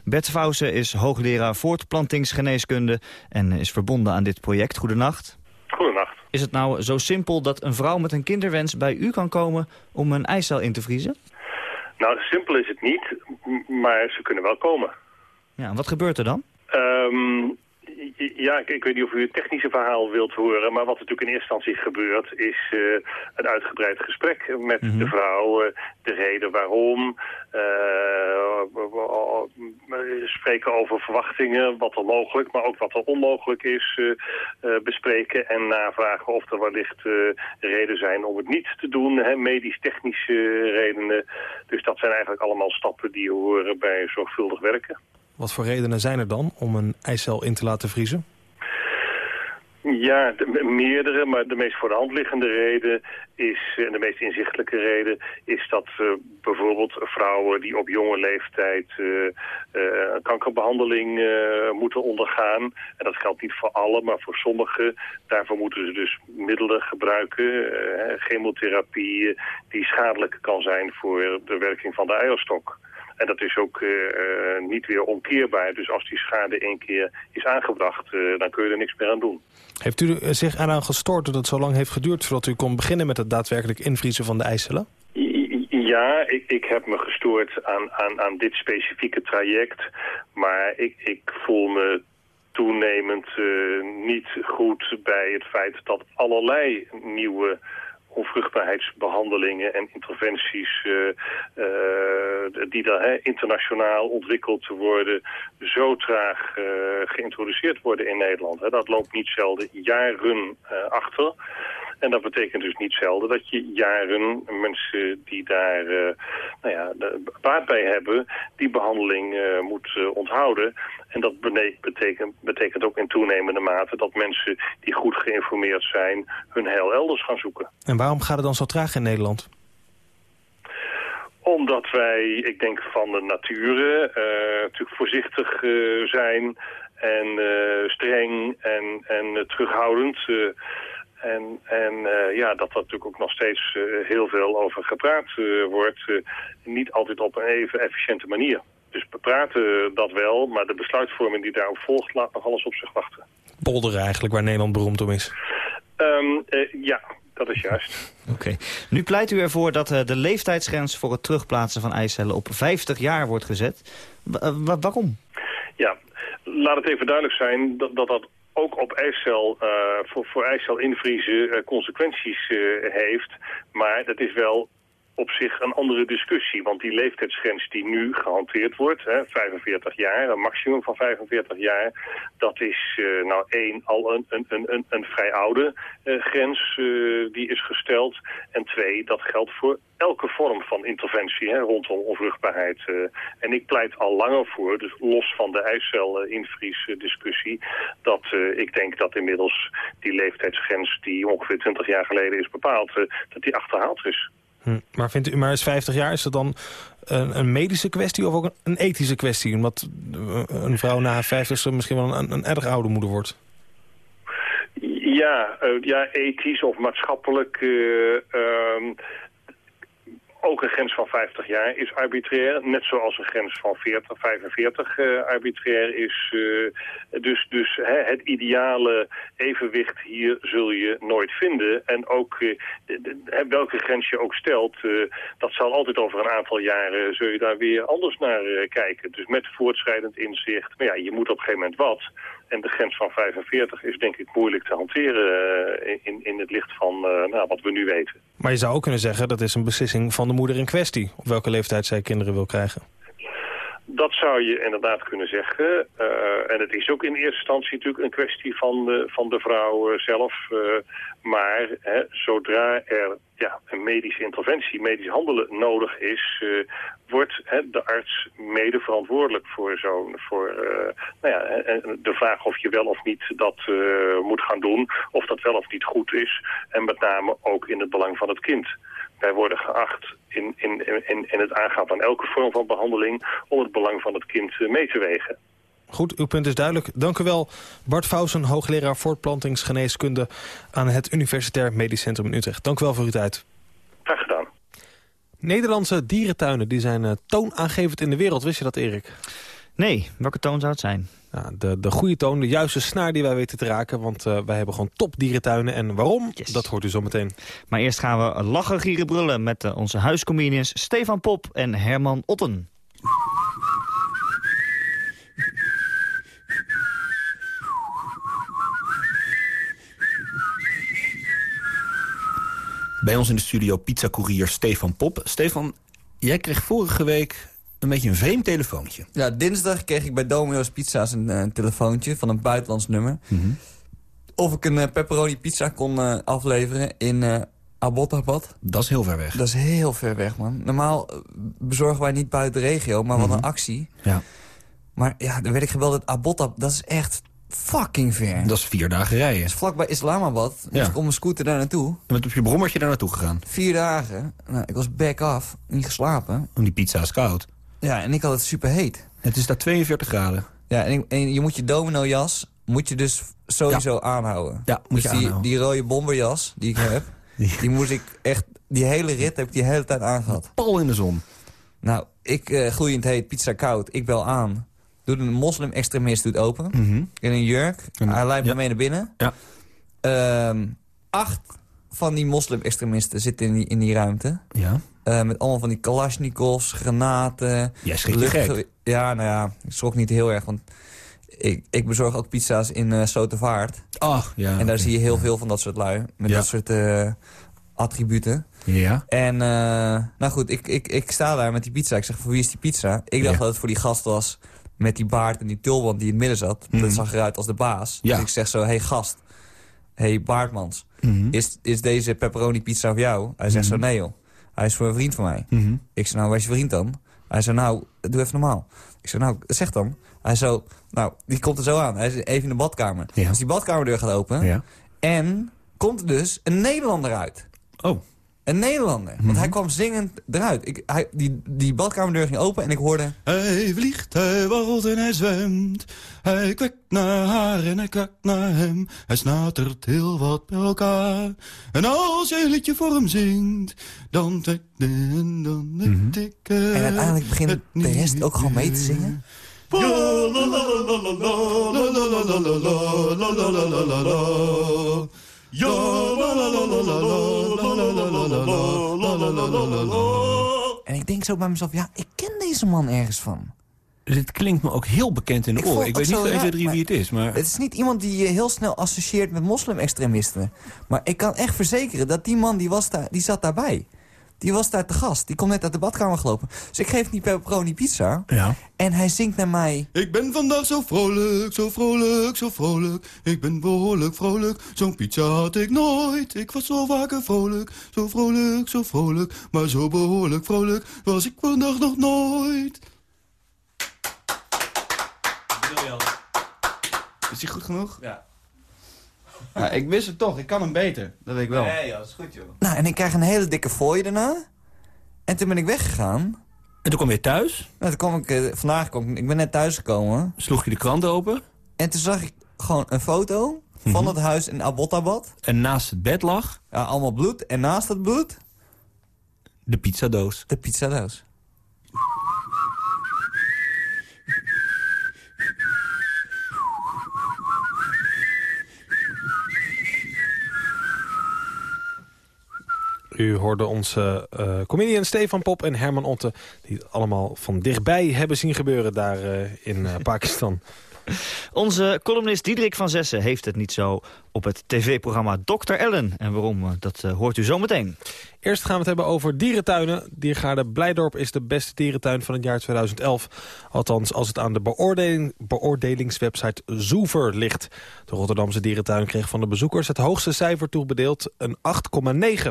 Speaker 4: Bert Vausen is hoogleraar voortplantingsgeneeskunde en is verbonden aan dit project. Goedenacht.
Speaker 15: Goedenacht.
Speaker 4: Is het nou zo simpel dat een vrouw met een kinderwens bij u kan komen om een eicel in te vriezen?
Speaker 15: Nou, simpel is het niet, maar ze kunnen wel komen.
Speaker 4: Ja, en wat gebeurt er dan?
Speaker 15: Ehm, ja, ik, ik weet niet of u het technische verhaal wilt horen, maar wat natuurlijk in eerste instantie gebeurt, is eh, een uitgebreid gesprek met de vrouw, eh, de reden waarom, eh, spreken over verwachtingen, wat er mogelijk, maar ook wat er onmogelijk is, bespreken en navragen of er wellicht reden zijn om het niet te doen, hè, medisch-technische redenen. Dus dat zijn eigenlijk allemaal stappen die horen bij zorgvuldig werken.
Speaker 5: Wat voor redenen zijn er dan om een eicel in te laten vriezen?
Speaker 15: Ja, de- meerdere, maar de meest voor de hand liggende reden is, en de meest inzichtelijke reden, is dat eh, bijvoorbeeld vrouwen die op jonge leeftijd een kankerbehandeling eh, moeten ondergaan. En dat geldt niet voor alle, maar voor sommigen. Daarvoor moeten ze dus middelen gebruiken, chemotherapie, die schadelijk kan zijn voor de werking van de eierstok. En dat is ook eh, eh, niet weer omkeerbaar. Dus als die schade één keer is aangebracht, eh, dan kun je er niks meer aan doen.
Speaker 5: Heeft u zich eraan gestoord dat het zo lang heeft geduurd... voordat u kon beginnen met het daadwerkelijk invriezen van de eicellen?
Speaker 15: Ja, ik, ik heb me gestoord aan, aan, aan dit specifieke traject. Maar ik, ik voel me toenemend niet goed bij het feit dat allerlei nieuwe onvruchtbaarheidsbehandelingen en interventies eh, eh, die hè, internationaal ontwikkeld worden, zo traag eh, geïntroduceerd worden in Nederland. Dat loopt niet zelden jaren achter. En dat betekent dus niet zelden dat je jaren mensen die daar eh, nou ja, baat bij hebben, die behandeling eh, moet eh, onthouden. En dat betekent, betekent ook in toenemende mate dat mensen die goed geïnformeerd zijn hun heil elders gaan zoeken.
Speaker 5: En waarom gaat het dan zo traag in Nederland?
Speaker 15: Omdat wij, ik denk van de nature, natuurlijk voorzichtig zijn en streng en, en terughoudend. En en eh, ja, dat er natuurlijk ook nog steeds eh, heel veel over gepraat eh, wordt. niet altijd op een even efficiënte manier. Dus we praten dat wel, maar de besluitvorming die daarop volgt laat nog alles op zich wachten.
Speaker 5: Polderen eigenlijk, waar Nederland beroemd om is.
Speaker 15: Ehm, eh, ja, dat is juist.
Speaker 4: Oké. Nu pleit u ervoor dat de leeftijdsgrens voor het terugplaatsen van eicellen op 50 jaar wordt gezet. Wa- wa- waarom?
Speaker 15: Ja, laat het even duidelijk zijn dat dat, dat ook op eicel, eh, voor, voor eicel invriezen eh, consequenties eh, heeft. Maar dat is wel op zich een andere discussie. Want die leeftijdsgrens die nu gehanteerd wordt, hè, 45 jaar, een maximum van 45 jaar, dat is eh, nou één al een, een, een, een, vrij oude eh, grens eh, die is gesteld. En twee, dat geldt voor elke vorm van interventie hè, rondom onvruchtbaarheid. en ik pleit al langer voor, dus los van de eicel-invriesdiscussie, dat ik denk dat inmiddels die leeftijdsgrens die ongeveer 20 jaar geleden is bepaald, dat die achterhaald is.
Speaker 5: Hm. Maar vindt u, maar is 50 jaar, is dat dan een, een medische kwestie of ook een, ethische kwestie? Omdat eh, een vrouw na haar 50 misschien wel een, een erg oude moeder wordt.
Speaker 15: Ja, eh, ja ethisch of maatschappelijk. eh, ehm, ook een grens van 50 jaar is arbitrair. Net zoals een grens van 40, 45 eh, arbitrair is. eh, dus dus hè, het ideale evenwicht hier zul je nooit vinden. En ook eh, welke grens je ook stelt, dat zal altijd over een aantal jaren... zul je daar weer anders naar kijken. Dus met voortschrijdend inzicht. Maar ja, je moet op een gegeven moment wat. En de grens van 45 is denk ik moeilijk te hanteren eh, in, in het licht van eh, nou, wat we nu weten.
Speaker 5: Maar je zou ook kunnen zeggen, dat is een beslissing van de moeder in kwestie. Op welke leeftijd zij kinderen wil krijgen.
Speaker 15: Dat zou je inderdaad kunnen zeggen. Eh, en het is ook in eerste instantie natuurlijk een kwestie van de, van de vrouw eh, zelf. Eh, maar hè, zodra er ja, een medische interventie, medisch handelen nodig is... wordt hè, de arts mede verantwoordelijk voor zo'n... voor nou ja, de vraag of je wel of niet dat moet gaan doen... of dat wel of niet goed is. En met name ook in het belang van het kind. Wij worden geacht in, in, in, in het aangaan van elke vorm van behandeling... om het belang van het kind eh, mee te wegen.
Speaker 5: Goed, uw punt is duidelijk. Dank u wel, Bart Fousen, hoogleraar voortplantingsgeneeskunde... aan het Universitair Medisch Centrum in Utrecht. Dank u wel voor uw tijd.
Speaker 15: Graag gedaan.
Speaker 5: Nederlandse dierentuinen die zijn eh, toonaangevend in de wereld. Wist je dat, Erik?
Speaker 4: Nee, welke toon zou het zijn?
Speaker 5: Ja, de, de goede toon, de juiste snaar die wij weten te raken. Want eh, wij hebben gewoon top dierentuinen. En waarom? Dat hoort u zo meteen.
Speaker 4: Maar eerst gaan we lachen, gieren, brullen met eh, onze huiscomedians Stefan Pop en Herman Otten.
Speaker 16: Bij ons in de studio pizzacourier Stefan Pop. Stefan, jij kreeg vorige week een beetje een vreemd telefoontje.
Speaker 17: Ja, dinsdag kreeg ik bij Domino's Pizza's een, eh, telefoontje van een buitenlands nummer. Of ik een eh, pepperoni pizza kon eh, afleveren in Abbottabad.
Speaker 16: Dat is heel ver weg.
Speaker 17: Dat is heel ver weg, man. Normaal bezorgen wij niet buiten de regio, maar wat
Speaker 16: Mhm.
Speaker 17: een actie.
Speaker 16: Ja.
Speaker 17: Maar ja, dan werd ik gebeld uit Abbottabad. Dat is echt fucking ver.
Speaker 16: Dat is vier dagen rijden.
Speaker 17: Dat is vlakbij Islamabad. Dus
Speaker 16: Ja.
Speaker 17: ik kom mijn scooter daar naartoe.
Speaker 16: En met op je brommertje daar naartoe gegaan.
Speaker 17: Vier dagen. Nou, ik was back af, niet geslapen.
Speaker 16: Om die pizza is koud.
Speaker 17: Ja, en ik had het super heet.
Speaker 16: Het is daar 42 graden.
Speaker 17: Ja, en, ik- en je moet je domino-jas moet je dus sowieso aanhouden.
Speaker 16: Ja, moet
Speaker 17: dus
Speaker 16: je
Speaker 17: die,
Speaker 16: aanhouden.
Speaker 17: die rode bomberjas die ik heb, die moest ik echt... Die hele rit heb ik die hele tijd aangehad.
Speaker 16: Pal in de zon.
Speaker 17: Nou, ik eh gloeiend heet, pizza koud, ik bel aan. Doet een moslim-extremist doet open. In een jurk. Hij leidt me mee naar binnen.
Speaker 16: Ja.
Speaker 17: Ehm, acht van die moslim-extremisten zitten in die, in die ruimte.
Speaker 16: Ja.
Speaker 17: Eh, met allemaal van die kalasjnikovs, granaten.
Speaker 16: Jij gek.
Speaker 17: Ja, nou ja, ik schrok niet heel erg. Want ik, ik bezorg ook pizza's in eh Sotervaart.
Speaker 16: Ach, ja.
Speaker 17: en daar zie je heel veel van dat soort lui. Met
Speaker 16: Ja.
Speaker 17: dat soort eh, attributen.
Speaker 16: Ja.
Speaker 17: En nou goed, ik, ik, ik sta daar met die pizza. Ik zeg, voor wie is die pizza? Ik dacht
Speaker 16: Ja.
Speaker 17: dat het voor die gast was met die baard en die tulband die in het midden zat.
Speaker 16: Mhm.
Speaker 17: Dat zag eruit als de baas.
Speaker 16: Ja.
Speaker 17: Dus ik zeg zo, hey gast, hey baardmans,
Speaker 16: Mhm.
Speaker 17: is, is deze pepperoni pizza voor jou? Hij zegt
Speaker 16: Mhm.
Speaker 17: zo, nee joh, hij is voor een vriend van mij.
Speaker 16: Mhm.
Speaker 17: Ik zei, nou, waar is je vriend dan? Hij zei, nou, doe even normaal. Ik zei, nou, zeg dan. Hij zo, nou, die komt er zo aan. Hij is even in de badkamer. Dus die badkamerdeur gaat open.
Speaker 16: Ja.
Speaker 17: En komt er dus een Nederlander uit.
Speaker 16: Oh.
Speaker 17: Een Nederlander. Want hij kwam zingend eruit. Ik, hij, die, die badkamerdeur ging open en ik hoorde...
Speaker 18: Hij vliegt, hij warrelt en hij zwemt. Hij kwekt naar haar en hij kwakt naar hem. Hij snatert heel wat bij elkaar. En als je een liedje voor hem zingt, dan en dan
Speaker 17: Mhm.
Speaker 18: tik
Speaker 17: En uiteindelijk begint de rest ook gewoon mee te zingen. En ik denk zo bij mezelf, ja, ik ken deze man ergens van.
Speaker 16: Dit klinkt me ook heel bekend in de oren. Ik weet niet zo
Speaker 17: zo
Speaker 16: 1, 2,
Speaker 17: raar,
Speaker 16: 3 wie het is, maar...
Speaker 17: Het is niet iemand die je heel snel associeert met moslim-extremisten. Maar ik kan echt verzekeren dat die man, die, was daar, die zat daarbij. Die was daar te gast. Die komt net uit de badkamer gelopen. Dus ik geef die pepperoni pizza.
Speaker 16: Ja.
Speaker 17: En hij zingt naar mij...
Speaker 18: Ik ben vandaag zo vrolijk, zo vrolijk, zo vrolijk. Ik ben behoorlijk vrolijk, zo'n pizza had ik nooit. Ik was zo vaker vrolijk, zo vrolijk, zo vrolijk. Maar zo behoorlijk vrolijk was ik vandaag nog nooit.
Speaker 19: Is hij goed genoeg?
Speaker 16: Ja.
Speaker 19: Ja, ik wist het toch. Ik kan hem beter. Dat weet ik wel.
Speaker 16: Nee, ja, dat is goed, joh.
Speaker 17: Nou, en ik krijg een hele dikke fooi daarna. En toen ben ik weggegaan.
Speaker 16: En toen kwam je thuis?
Speaker 17: Nou, toen kwam ik, eh, vandaag kwam ik, ik ben net thuisgekomen.
Speaker 16: Sloeg je de krant open?
Speaker 17: En toen zag ik gewoon een foto van het huis in Abbottabad.
Speaker 16: En naast het bed lag?
Speaker 17: Ja, allemaal bloed. En naast het bloed...
Speaker 16: De pizzadoos.
Speaker 17: De pizzadoos.
Speaker 5: U hoorde onze eh comedian Stefan Pop en Herman Otte... die het allemaal van dichtbij hebben zien gebeuren daar eh, in eh, Pakistan.
Speaker 4: Onze columnist Diederik van Zessen heeft het niet zo op het tv-programma Dr. Ellen. En waarom, dat hoort u zometeen.
Speaker 5: Eerst gaan we het hebben over dierentuinen. Diergaarde Blijdorp is de beste dierentuin van het jaar 2011. Althans, als het aan de beoordeling, beoordelingswebsite Zoever ligt. De Rotterdamse dierentuin kreeg van de bezoekers het hoogste cijfer toebedeeld, een 8,9.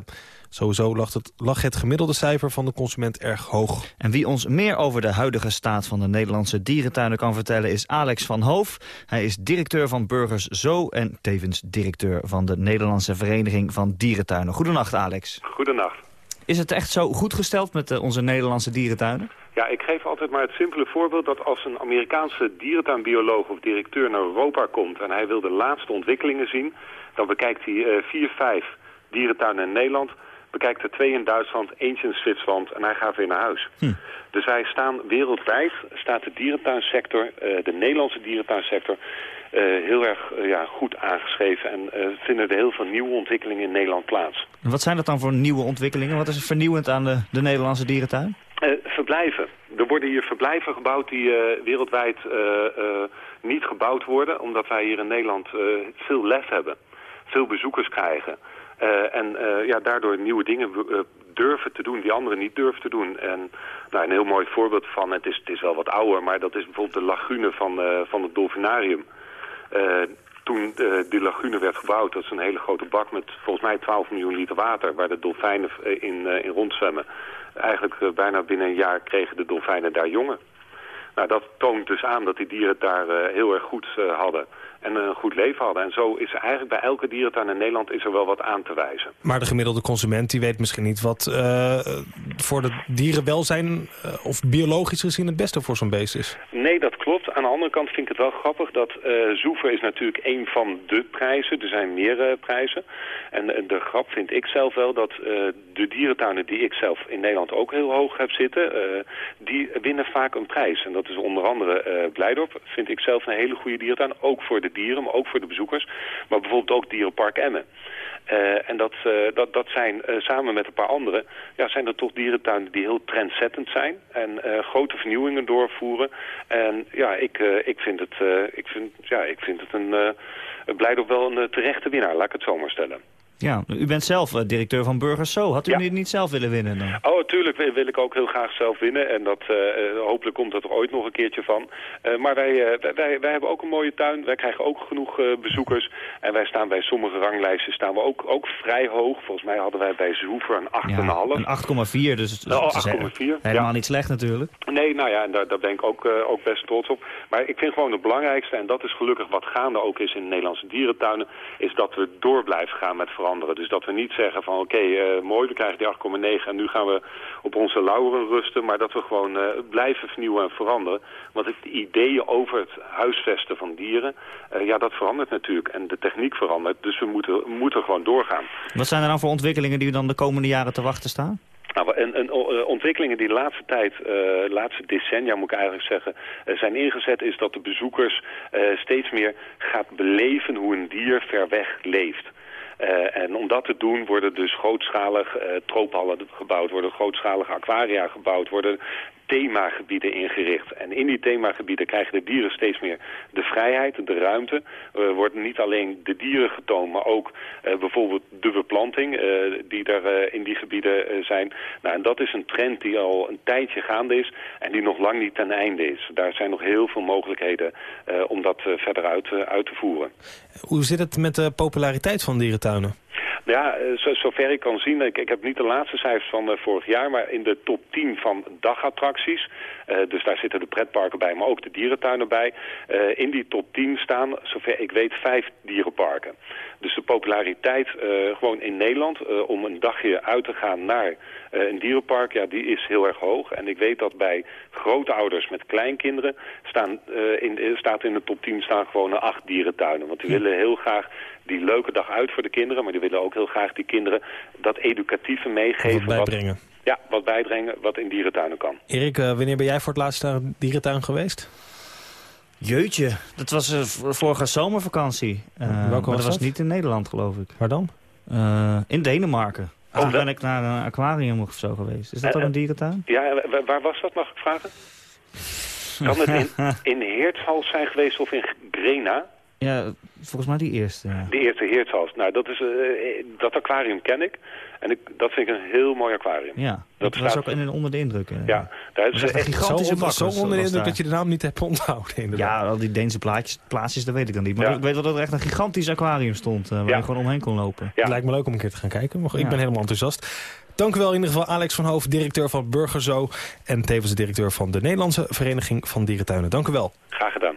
Speaker 5: Sowieso lag het, lag het gemiddelde cijfer van de consument erg hoog.
Speaker 4: En wie ons meer over de huidige staat van de Nederlandse dierentuinen kan vertellen is Alex van Hoof. Hij is directeur van Burgers Zo en tevens directeur van de Nederlandse Vereniging van Dierentuinen. Goedenacht Alex.
Speaker 20: Goedenacht.
Speaker 4: Is het echt zo goed gesteld met eh, onze Nederlandse dierentuinen?
Speaker 20: Ja, ik geef altijd maar het simpele voorbeeld dat als een Amerikaanse dierentuinbioloog of directeur naar Europa komt en hij wil de laatste ontwikkelingen zien, dan bekijkt hij eh, vier, vijf dierentuinen in Nederland, bekijkt er twee in Duitsland, eentje in Zwitserland en hij gaat weer naar huis. Dus wij staan wereldwijd, staat de dierentuinsector, eh, de Nederlandse dierentuinsector, eh, heel erg eh, ja, goed aangeschreven en vinden er heel veel nieuwe ontwikkelingen in Nederland plaats.
Speaker 4: En wat zijn dat dan voor nieuwe ontwikkelingen? Wat is er vernieuwend aan de, de Nederlandse dierentuin?
Speaker 20: Verblijven. Er worden hier verblijven gebouwd die wereldwijd niet gebouwd worden, omdat wij hier in Nederland veel lef hebben. Veel bezoekers krijgen. Eh, en eh, ja, daardoor nieuwe dingen eh, durven te doen die anderen niet durven te doen. En nou, een heel mooi voorbeeld van, het is, het is wel wat ouder, maar dat is bijvoorbeeld de lagune van, van het dolfinarium. Toen die lagune werd gebouwd, dat is een hele grote bak met volgens mij 12 miljoen liter water... waar de dolfijnen in, in rondzwemmen. Eigenlijk bijna binnen een jaar kregen de dolfijnen daar jongen. Nou, dat toont dus aan dat die dieren het daar heel erg goed hadden en een goed leven hadden. En zo is er eigenlijk bij elke dierentuin in Nederland is er wel wat aan te wijzen.
Speaker 5: Maar de gemiddelde consument die weet misschien niet wat eh, voor het dierenwelzijn... eh, of biologisch gezien het beste voor zo'n beest is.
Speaker 20: Nee, dat klopt. Aan de andere kant vind ik het wel grappig dat eh Zoever is natuurlijk een van de prijzen. Er zijn meer prijzen. En de grap vind ik zelf wel dat de dierentuinen die ik zelf in Nederland ook heel hoog heb zitten... die winnen vaak een prijs. En dat is onder andere Blijdorp. Vind ik zelf een hele goede dierentuin. Ook voor de dieren, maar ook voor de bezoekers. Maar bijvoorbeeld ook Dierenpark Emmen. Eh, en dat, eh, dat, dat zijn eh, samen met een paar anderen, ja, zijn er toch dierentuinen die heel trendzettend zijn en grote vernieuwingen doorvoeren. En ja, ik, ik vind het, ik vind, ja, ik vind het een, een Blijdorp wel een terechte winnaar, laat ik het zo maar stellen.
Speaker 4: Ja, u bent zelf eh, directeur van Burgers Zo. Had u
Speaker 20: Ja.
Speaker 4: niet, niet zelf willen winnen dan?
Speaker 20: Oh, natuurlijk wil, ik ook heel graag zelf winnen. En dat, eh, eh, hopelijk komt dat er ooit nog een keertje van. Maar wij, wij- wij, hebben ook een mooie tuin. Wij krijgen ook genoeg bezoekers. En wij staan bij sommige ranglijsten staan we ook, ook vrij hoog. Volgens mij hadden wij bij Zoever een 8,5.
Speaker 4: Een 8,4, dus
Speaker 20: Oh,
Speaker 4: he-
Speaker 20: 8,4,
Speaker 4: helemaal
Speaker 20: ja.
Speaker 4: niet slecht natuurlijk.
Speaker 20: Nee, nou ja, en daar, daar ben ik ook, ook best trots op. Maar ik vind gewoon het belangrijkste, en dat is gelukkig wat gaande ook is in de Nederlandse dierentuinen, is dat we door blijven gaan met veranderen. Dus dat we niet zeggen van oké, eh, mooi, we krijgen die 8,9 en nu gaan we op onze lauweren rusten. Maar dat we gewoon eh, blijven vernieuwen en veranderen. Want het ideeën over het huisvesten van dieren, eh, ja dat verandert natuurlijk. En de techniek verandert, dus we moeten, moeten gewoon doorgaan.
Speaker 4: Wat zijn er dan voor ontwikkelingen die dan de komende jaren te wachten staan?
Speaker 20: Nou, en, en ontwikkelingen die de laatste tijd, uh, de laatste decennia moet ik eigenlijk zeggen, uh, zijn ingezet is dat de bezoekers steeds meer gaat beleven hoe een dier ver weg leeft. Uh, en om dat te doen worden dus grootschalig uh, troophallen gebouwd, worden grootschalige aquaria gebouwd, worden themagebieden ingericht. En in die themagebieden krijgen de dieren steeds meer de vrijheid, de ruimte. Er worden niet alleen de dieren getoond, maar ook uh, bijvoorbeeld de beplanting die er in die gebieden zijn. Nou, en dat is een trend die al een tijdje gaande is en die nog lang niet ten einde is. Daar zijn nog heel veel mogelijkheden om dat verder uit, uit te voeren.
Speaker 5: Hoe zit het met de populariteit van dierentuinen?
Speaker 20: Ja, zo, zover ik kan zien, ik, ik heb niet de laatste cijfers van uh, vorig jaar, maar in de top 10 van dagattracties, uh, dus daar zitten de pretparken bij, maar ook de dierentuinen bij, uh, in die top 10 staan, zover ik weet, vijf dierenparken. Dus de populariteit gewoon in Nederland om een dagje uit te gaan naar een dierenpark, ja, die is heel erg hoog. En ik weet dat bij grootouders met kleinkinderen staan, in, staat in de top 10 staan gewoon acht dierentuinen. Want die willen heel graag die leuke dag uit voor de kinderen, maar die willen ook heel graag die kinderen dat educatieve meegeven.
Speaker 5: Wat bijbrengen.
Speaker 20: Wat, ja, wat bijbrengen wat in dierentuinen kan.
Speaker 5: Erik, uh, wanneer ben jij voor het laatst naar een dierentuin geweest?
Speaker 4: Jeutje, dat was uh, vorige zomervakantie. Uh, Welke maar was dat was niet in Nederland, geloof ik.
Speaker 5: Waar dan?
Speaker 4: in Denemarken. Oh, Toen ben ik naar een aquarium of zo geweest. Is dat ook een dierentuin?
Speaker 20: Ja, waar was dat, mag ik vragen? Kan het in, in Heertshals zijn geweest of in Grena?
Speaker 4: Ja, volgens mij die eerste. Ja.
Speaker 20: De eerste Heertshals. Nou, dat, is, uh, dat aquarium ken ik. En ik, dat vind ik een heel mooi aquarium.
Speaker 4: Ja, dat, dat was ook in, onder de indruk. Ja,
Speaker 20: ja daar is
Speaker 4: echt een gigantische bak.
Speaker 5: Zo onder de indruk dat je de naam niet hebt onthouden. Inderdaad.
Speaker 4: Ja, al die Deense plaatjes, plaatsjes, dat weet ik dan niet. Maar ja. ik weet wel dat er echt een gigantisch aquarium stond. Uh, waar ja. je gewoon omheen kon lopen.
Speaker 5: Ja. Het lijkt me leuk om een keer te gaan kijken. Maar ik ben helemaal enthousiast. Dank u wel in ieder geval Alex van Hoofd, directeur van Burgerzoo... en tevens de directeur van de Nederlandse Vereniging van Dierentuinen. Dank u wel.
Speaker 20: Graag gedaan.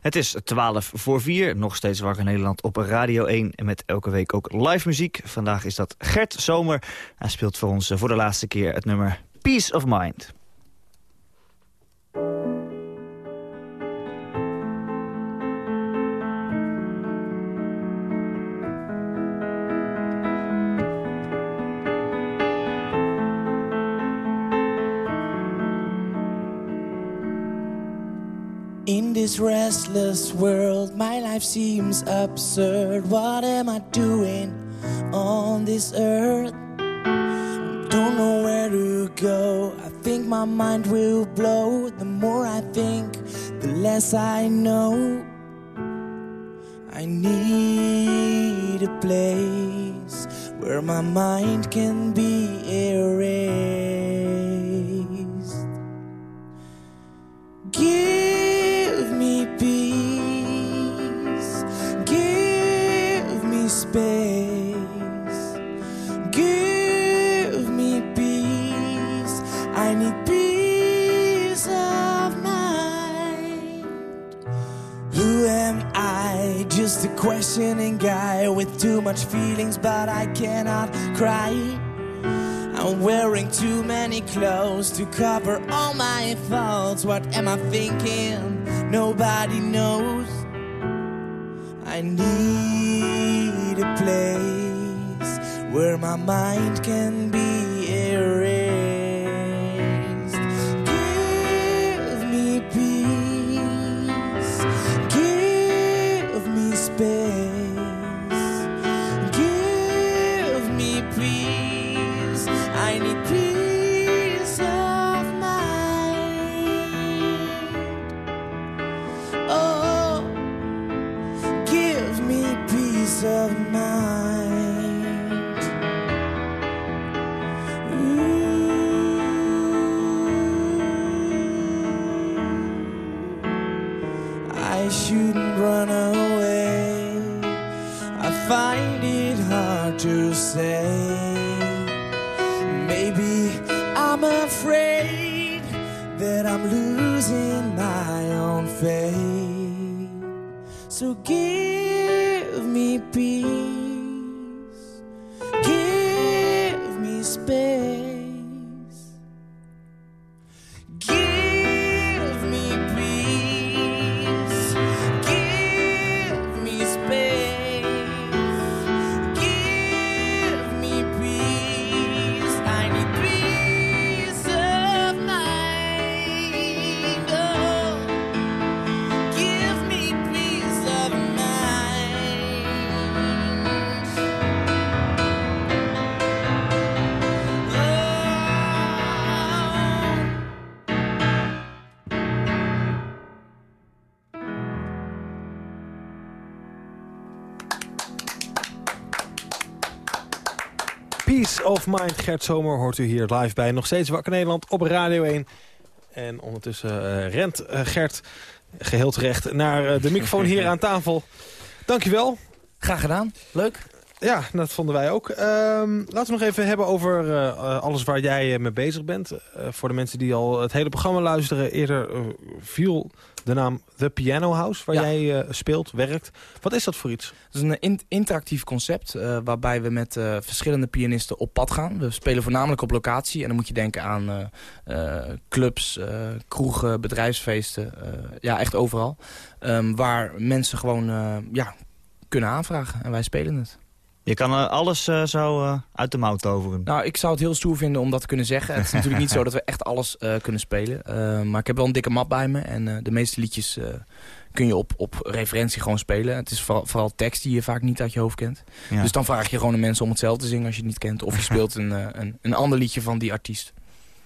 Speaker 4: Het is 12 voor 4, nog steeds Wakker Nederland op Radio 1... en met elke week ook live muziek. Vandaag is dat Gert Zomer. Hij speelt voor ons voor de laatste keer het nummer Peace of Mind.
Speaker 14: This restless world, my life seems absurd. What am I doing on this earth? Don't know where to go. I think my mind will blow. The more I think, the less I know. I need a place where my mind can be erased. Questioning guy with too much feelings, but I cannot cry. I'm wearing too many clothes to cover all my faults. What am I thinking? Nobody knows. I need a place where my mind can be faith. So
Speaker 5: of Mind. Gert Zomer hoort u hier live bij. Nog steeds Wakker Nederland op Radio 1. En ondertussen eh, rent eh, Gert geheel terecht naar eh, de microfoon hier aan tafel. Dankjewel.
Speaker 21: Graag gedaan. Leuk.
Speaker 5: Ja, dat vonden wij ook. Ehm, laten we nog even hebben over alles waar jij mee bezig bent. Voor de mensen die al het hele programma luisteren. Eerder viel de naam The Piano House, waar
Speaker 21: Ja.
Speaker 5: jij eh, speelt, werkt. Wat is dat voor iets?
Speaker 21: Het is een in- interactief concept eh, waarbij we met eh, verschillende pianisten op pad gaan. We spelen voornamelijk op locatie en dan moet je denken aan clubs, kroegen, bedrijfsfeesten. ja, echt overal. Ehm, waar mensen gewoon ja, kunnen aanvragen en wij spelen het.
Speaker 4: Je kan eh, alles eh, zo eh, uit de mouw toveren.
Speaker 21: Nou, ik zou het heel stoer vinden om dat te kunnen zeggen. Het is natuurlijk niet zo dat we echt alles kunnen spelen. Maar ik heb wel een dikke map bij me. En de meeste liedjes kun je op, op referentie gewoon spelen. Het is vooral, vooral tekst die je vaak niet uit je hoofd kent.
Speaker 4: Ja.
Speaker 21: Dus dan vraag je gewoon de mensen om hetzelfde te zingen als je het niet kent. Of je speelt een, een, een ander liedje van die artiest.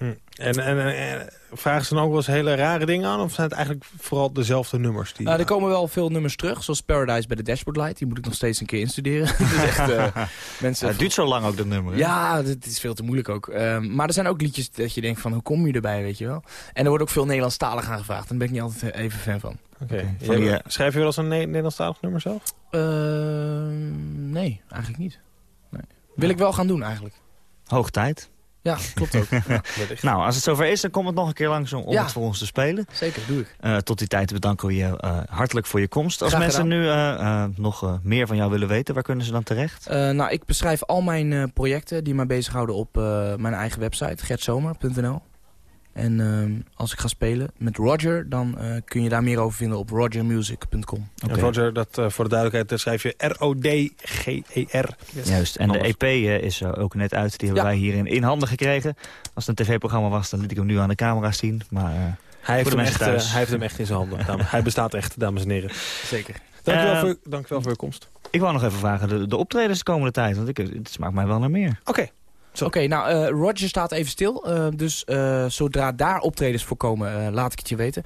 Speaker 5: Hm. En, en, en vragen ze dan ook wel eens hele rare dingen aan? Of zijn het eigenlijk vooral dezelfde nummers? Die...
Speaker 21: Nou, er komen wel veel nummers terug. Zoals Paradise bij de Dashboard Light. Die moet ik nog steeds een keer instuderen. Het is echt, eh, mensen...
Speaker 4: het duurt zo lang ook, dat nummer. hè?
Speaker 21: Ja, het is veel te moeilijk ook. Ehm, maar er zijn ook liedjes dat je denkt van, hoe kom je erbij, weet je wel? En er wordt ook veel Nederlandstalig aangevraagd. En daar ben ik niet altijd even fan van.
Speaker 5: Oké.
Speaker 21: Die, eh,
Speaker 5: Schrijf je wel eens een Ne- Nederlandstalig nummer zelf?
Speaker 21: Ehm, nee, eigenlijk niet. Nee. Wil ik wel gaan doen eigenlijk.
Speaker 4: Hoog tijd.
Speaker 21: Ja, klopt ook. Ja.
Speaker 4: Nou, als het zover is, dan kom het nog een keer langs om
Speaker 21: Ja.
Speaker 4: het voor ons te spelen.
Speaker 21: Zeker, doe ik.
Speaker 4: Eh, tot die tijd bedanken we je eh, hartelijk voor je komst. Als
Speaker 21: Graag
Speaker 4: mensen
Speaker 21: gedaan.
Speaker 4: nu eh, nog meer van jou willen weten, waar kunnen ze dan terecht?
Speaker 21: Nou, ik beschrijf al mijn projecten die mij bezighouden op mijn eigen website, gertzomer.nl. En ehm, als ik ga spelen met Roger, dan eh, kun je daar meer over vinden op rogermusic.com.
Speaker 5: En Roger, dat, eh, voor de duidelijkheid, schrijf je R-O-D-G-E-R.
Speaker 4: Juist, en de EP eh, is ook net uit. Die hebben
Speaker 5: Ja.
Speaker 4: wij hier in, in handen gekregen. Als het een tv-programma was, dan liet ik hem nu aan de camera zien. Maar, eh,
Speaker 5: Hij heeft, hem echt, hij heeft hem echt in zijn handen. Dames- hij bestaat echt, dames en heren.
Speaker 21: Zeker.
Speaker 5: Dankjewel,
Speaker 4: Eh,
Speaker 5: voor, dankjewel voor je komst.
Speaker 4: Ik wou nog even vragen, de, de optredens de komende tijd. Want ik, het smaakt mij wel naar meer.
Speaker 5: Oké.
Speaker 21: Oké, nou, eh, Roger staat even stil. eh, dus eh, zodra daar optredens voor komen, eh, laat ik het je weten.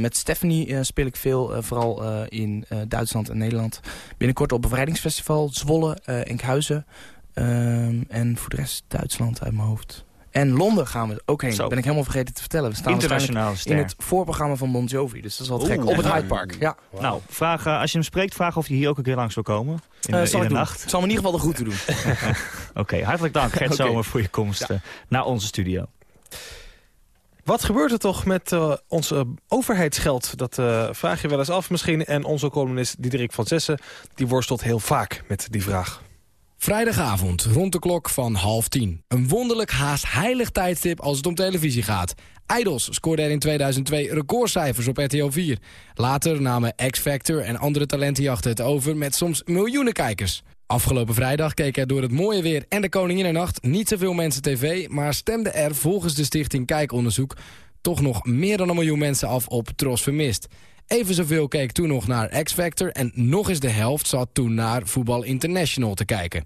Speaker 21: Met Stephanie speel ik veel, vooral in Duitsland en Nederland. Binnenkort op Bevrijdingsfestival, Zwolle, Enkhuizen. Ehm, en voor de rest Duitsland uit mijn hoofd. En Londen gaan we ook heen.
Speaker 4: Zo.
Speaker 21: Dat ben ik helemaal vergeten te vertellen. We staan
Speaker 4: Internationaal
Speaker 21: in het voorprogramma van Bon Jovi. Dus dat is wel te gek.
Speaker 4: Oeh.
Speaker 21: Op het. Hyde Park. Ja.
Speaker 4: Nou, vraag, eh, als je hem spreekt, vraag of hij hier ook een keer langs wil komen. In,
Speaker 21: Eh,
Speaker 4: de-
Speaker 21: zal
Speaker 4: in
Speaker 21: ik
Speaker 4: de
Speaker 21: doen.
Speaker 4: nacht.
Speaker 21: Ik zal me in ieder geval de groeten doen.
Speaker 4: Oké, hartelijk dank Gert
Speaker 21: Oké.
Speaker 4: Zomer voor je komst eh, naar onze studio.
Speaker 5: Wat gebeurt er toch met eh, ons overheidsgeld? Dat eh, vraag je wel eens af misschien. En onze columnist Diederik van Zessen, die worstelt heel vaak met die vraag.
Speaker 22: Vrijdagavond, rond de klok van half tien. Een wonderlijk haast heilig tijdstip als het om televisie gaat. Idols scoorde er in 2002 recordcijfers op RTL 4. Later namen X Factor en andere talentenjachten het over met soms miljoenen kijkers. Afgelopen vrijdag keken er door het mooie weer en de Koninginnennacht niet zoveel mensen tv... maar stemden er volgens de stichting Kijkonderzoek toch nog meer dan een miljoen mensen af op Tros Vermist. Even zoveel keek toen nog naar X Factor en nog eens de helft zat toen naar Voetbal International te kijken.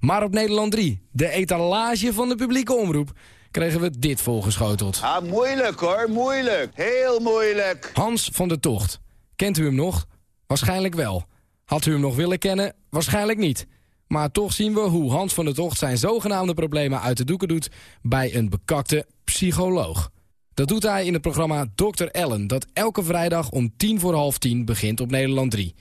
Speaker 22: Maar op Nederland 3, de etalage van de publieke omroep, kregen we dit volgeschoteld.
Speaker 23: Ah, moeilijk hoor, moeilijk. Heel moeilijk.
Speaker 22: Hans van der Tocht. Kent u hem nog? Waarschijnlijk wel. Had u hem nog willen kennen? Waarschijnlijk niet. Maar toch zien we hoe Hans van der Tocht zijn zogenaamde problemen uit de doeken doet bij een bekakte psycholoog. Dat doet hij in het programma Dr. Ellen, dat elke vrijdag om tien voor half tien begint op Nederland 3.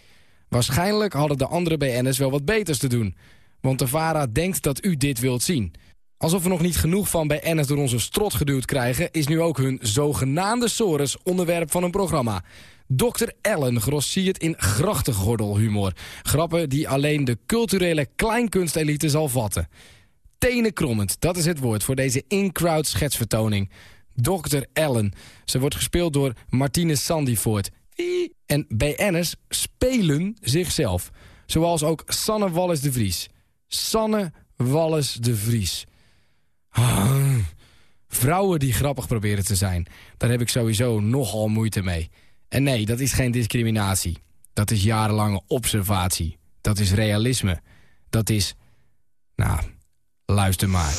Speaker 22: Waarschijnlijk hadden de andere BN'ers wel wat beters te doen. Want de VARA denkt dat u dit wilt zien. Alsof we nog niet genoeg van BN'ers door onze strot geduwd krijgen... is nu ook hun zogenaamde sores onderwerp van een programma. Dr. Ellen grossiert in grachtengordelhumor. Grappen die alleen de culturele kleinkunstelite zal vatten. Tenenkrommend, dat is het woord voor deze in-crowd schetsvertoning. Dr. Ellen. Ze wordt gespeeld door Martine Sandyvoort. En BN'ers spelen zichzelf. Zoals ook Sanne Wallis de Vries. Sanne Wallis de Vries. Ah, vrouwen die grappig proberen te zijn. Daar heb ik sowieso nogal moeite mee. En nee, dat is geen discriminatie. Dat is jarenlange observatie. Dat is realisme. Dat is... Nou, luister maar.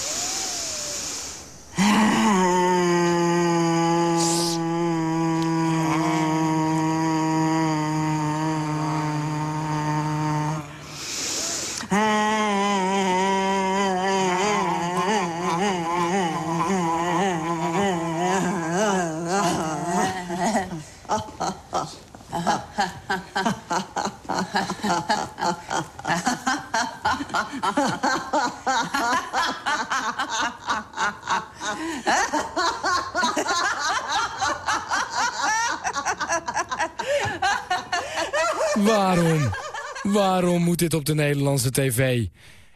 Speaker 22: Waarom? Waarom moet dit op de Nederlandse tv?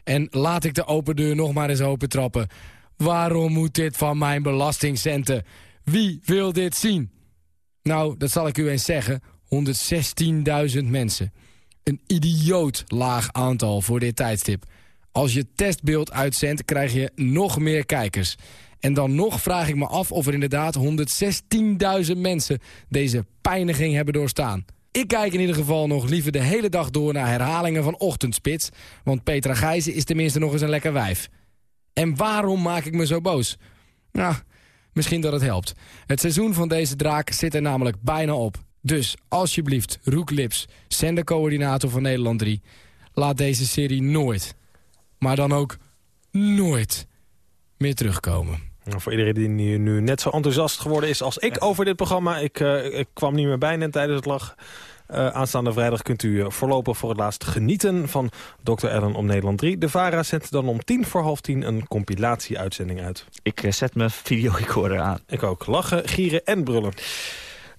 Speaker 22: En laat ik de open deur nog maar eens open trappen. Waarom moet dit van mijn belastingcenten? Wie wil dit zien? Nou, dat zal ik u eens zeggen. 116.000 mensen. Een idioot laag aantal voor dit tijdstip. Als je testbeeld uitzendt, krijg je nog meer kijkers. En dan nog vraag ik me af of er inderdaad 116.000 mensen deze pijniging hebben doorstaan. Ik kijk in ieder geval nog liever de hele dag door naar herhalingen van Ochtendspits... want Petra Gijzen is tenminste nog eens een lekker wijf. En waarom maak ik me zo boos? Nou, misschien dat het helpt. Het seizoen van deze draak zit er namelijk bijna op. Dus alsjeblieft, Roek Lips, zendercoördinator van Nederland 3... laat deze serie nooit, maar dan ook nooit meer terugkomen.
Speaker 5: Nou, voor iedereen die nu, nu net zo enthousiast geworden is als ik over dit programma... ik, eh, ik kwam niet meer bij net tijdens het lag... Uh, aanstaande vrijdag kunt u uh, voorlopig voor het laatst genieten van Dr. Ellen op Nederland 3. De VARA zendt dan om tien voor half tien een compilatie-uitzending uit.
Speaker 4: Ik uh, zet mijn videorecorder aan.
Speaker 5: Ik ook. Lachen, gieren en brullen.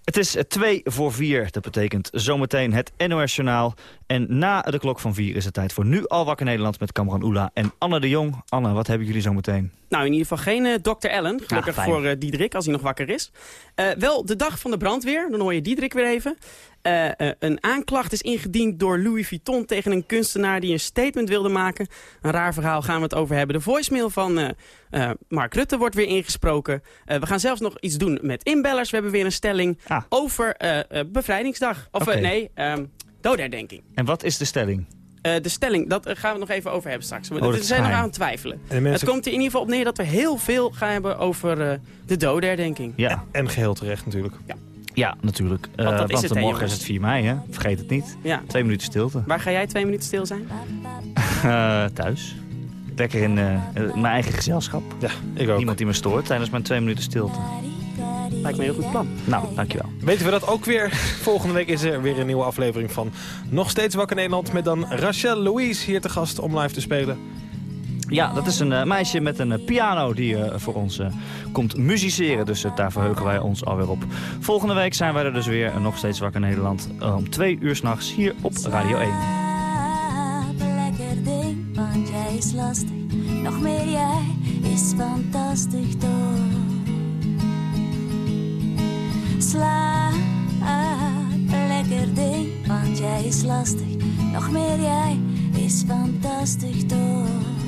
Speaker 4: Het is 2 voor 4. Dat betekent zometeen het NOS Journaal. En na de klok van 4 is het tijd voor Nu al wakker Nederland... met Cameron Oela en Anne de Jong. Anne, wat hebben jullie zometeen?
Speaker 24: Nou, in ieder geval geen uh, Dr. Ellen. Gelukkig
Speaker 4: Ja,
Speaker 24: voor uh, Diederik, als hij nog wakker is. Uh, wel de dag van de brandweer. Dan hoor je Diederik weer even. Een aanklacht is ingediend door Louis Vuitton tegen een kunstenaar die een statement wilde maken. Een raar verhaal gaan we het over hebben. De voicemail van Mark Rutte wordt weer ingesproken. we gaan zelfs nog iets doen met inbellers. We hebben weer een stelling
Speaker 4: Ah.
Speaker 24: over Bevrijdingsdag. Of nee, um, doodherdenking.
Speaker 4: En wat is de stelling?
Speaker 24: Uh, de stelling, dat uh, gaan we nog even over hebben straks. We
Speaker 4: Oh,
Speaker 24: zijn nog aan het twijfelen.
Speaker 5: Mensen-
Speaker 24: Het komt er in ieder geval op neer dat we heel veel gaan hebben over uh, de dodenherdenking.
Speaker 4: Ja.
Speaker 5: En geheel terecht natuurlijk.
Speaker 24: Ja.
Speaker 4: Ja, natuurlijk.
Speaker 24: Want dat
Speaker 4: Uh,
Speaker 24: is
Speaker 4: want
Speaker 24: het,
Speaker 4: morgen is het 4 mei, hè? Vergeet het niet.
Speaker 24: Ja.
Speaker 4: Twee minuten stilte.
Speaker 24: Waar ga jij twee minuten stil zijn?
Speaker 4: Eh, thuis. Lekker in eh, mijn eigen gezelschap.
Speaker 5: Ja, ik ook.
Speaker 4: Niemand die me stoort tijdens mijn twee minuten stilte.
Speaker 24: Lijkt me een heel goed plan.
Speaker 4: Nou, dankjewel.
Speaker 5: Weten we dat ook weer? Volgende week is er weer een nieuwe aflevering van Nog Steeds Wakker Nederland... met dan Rachel Louise hier te gast om live te spelen.
Speaker 4: Ja, dat is een eh, meisje met een eh, piano die eh, voor ons komt musiceren. Dus daar verheugen wij ons alweer op. Volgende week zijn wij er dus weer. nog steeds wakker Nederland. om twee uur s'nachts hier op Radio 1.
Speaker 25: Slaap, lekker ding, want jij is lastig. Nog meer jij is fantastisch toch. Slaap, lekker ding, want jij is lastig. Nog meer jij is fantastisch toch.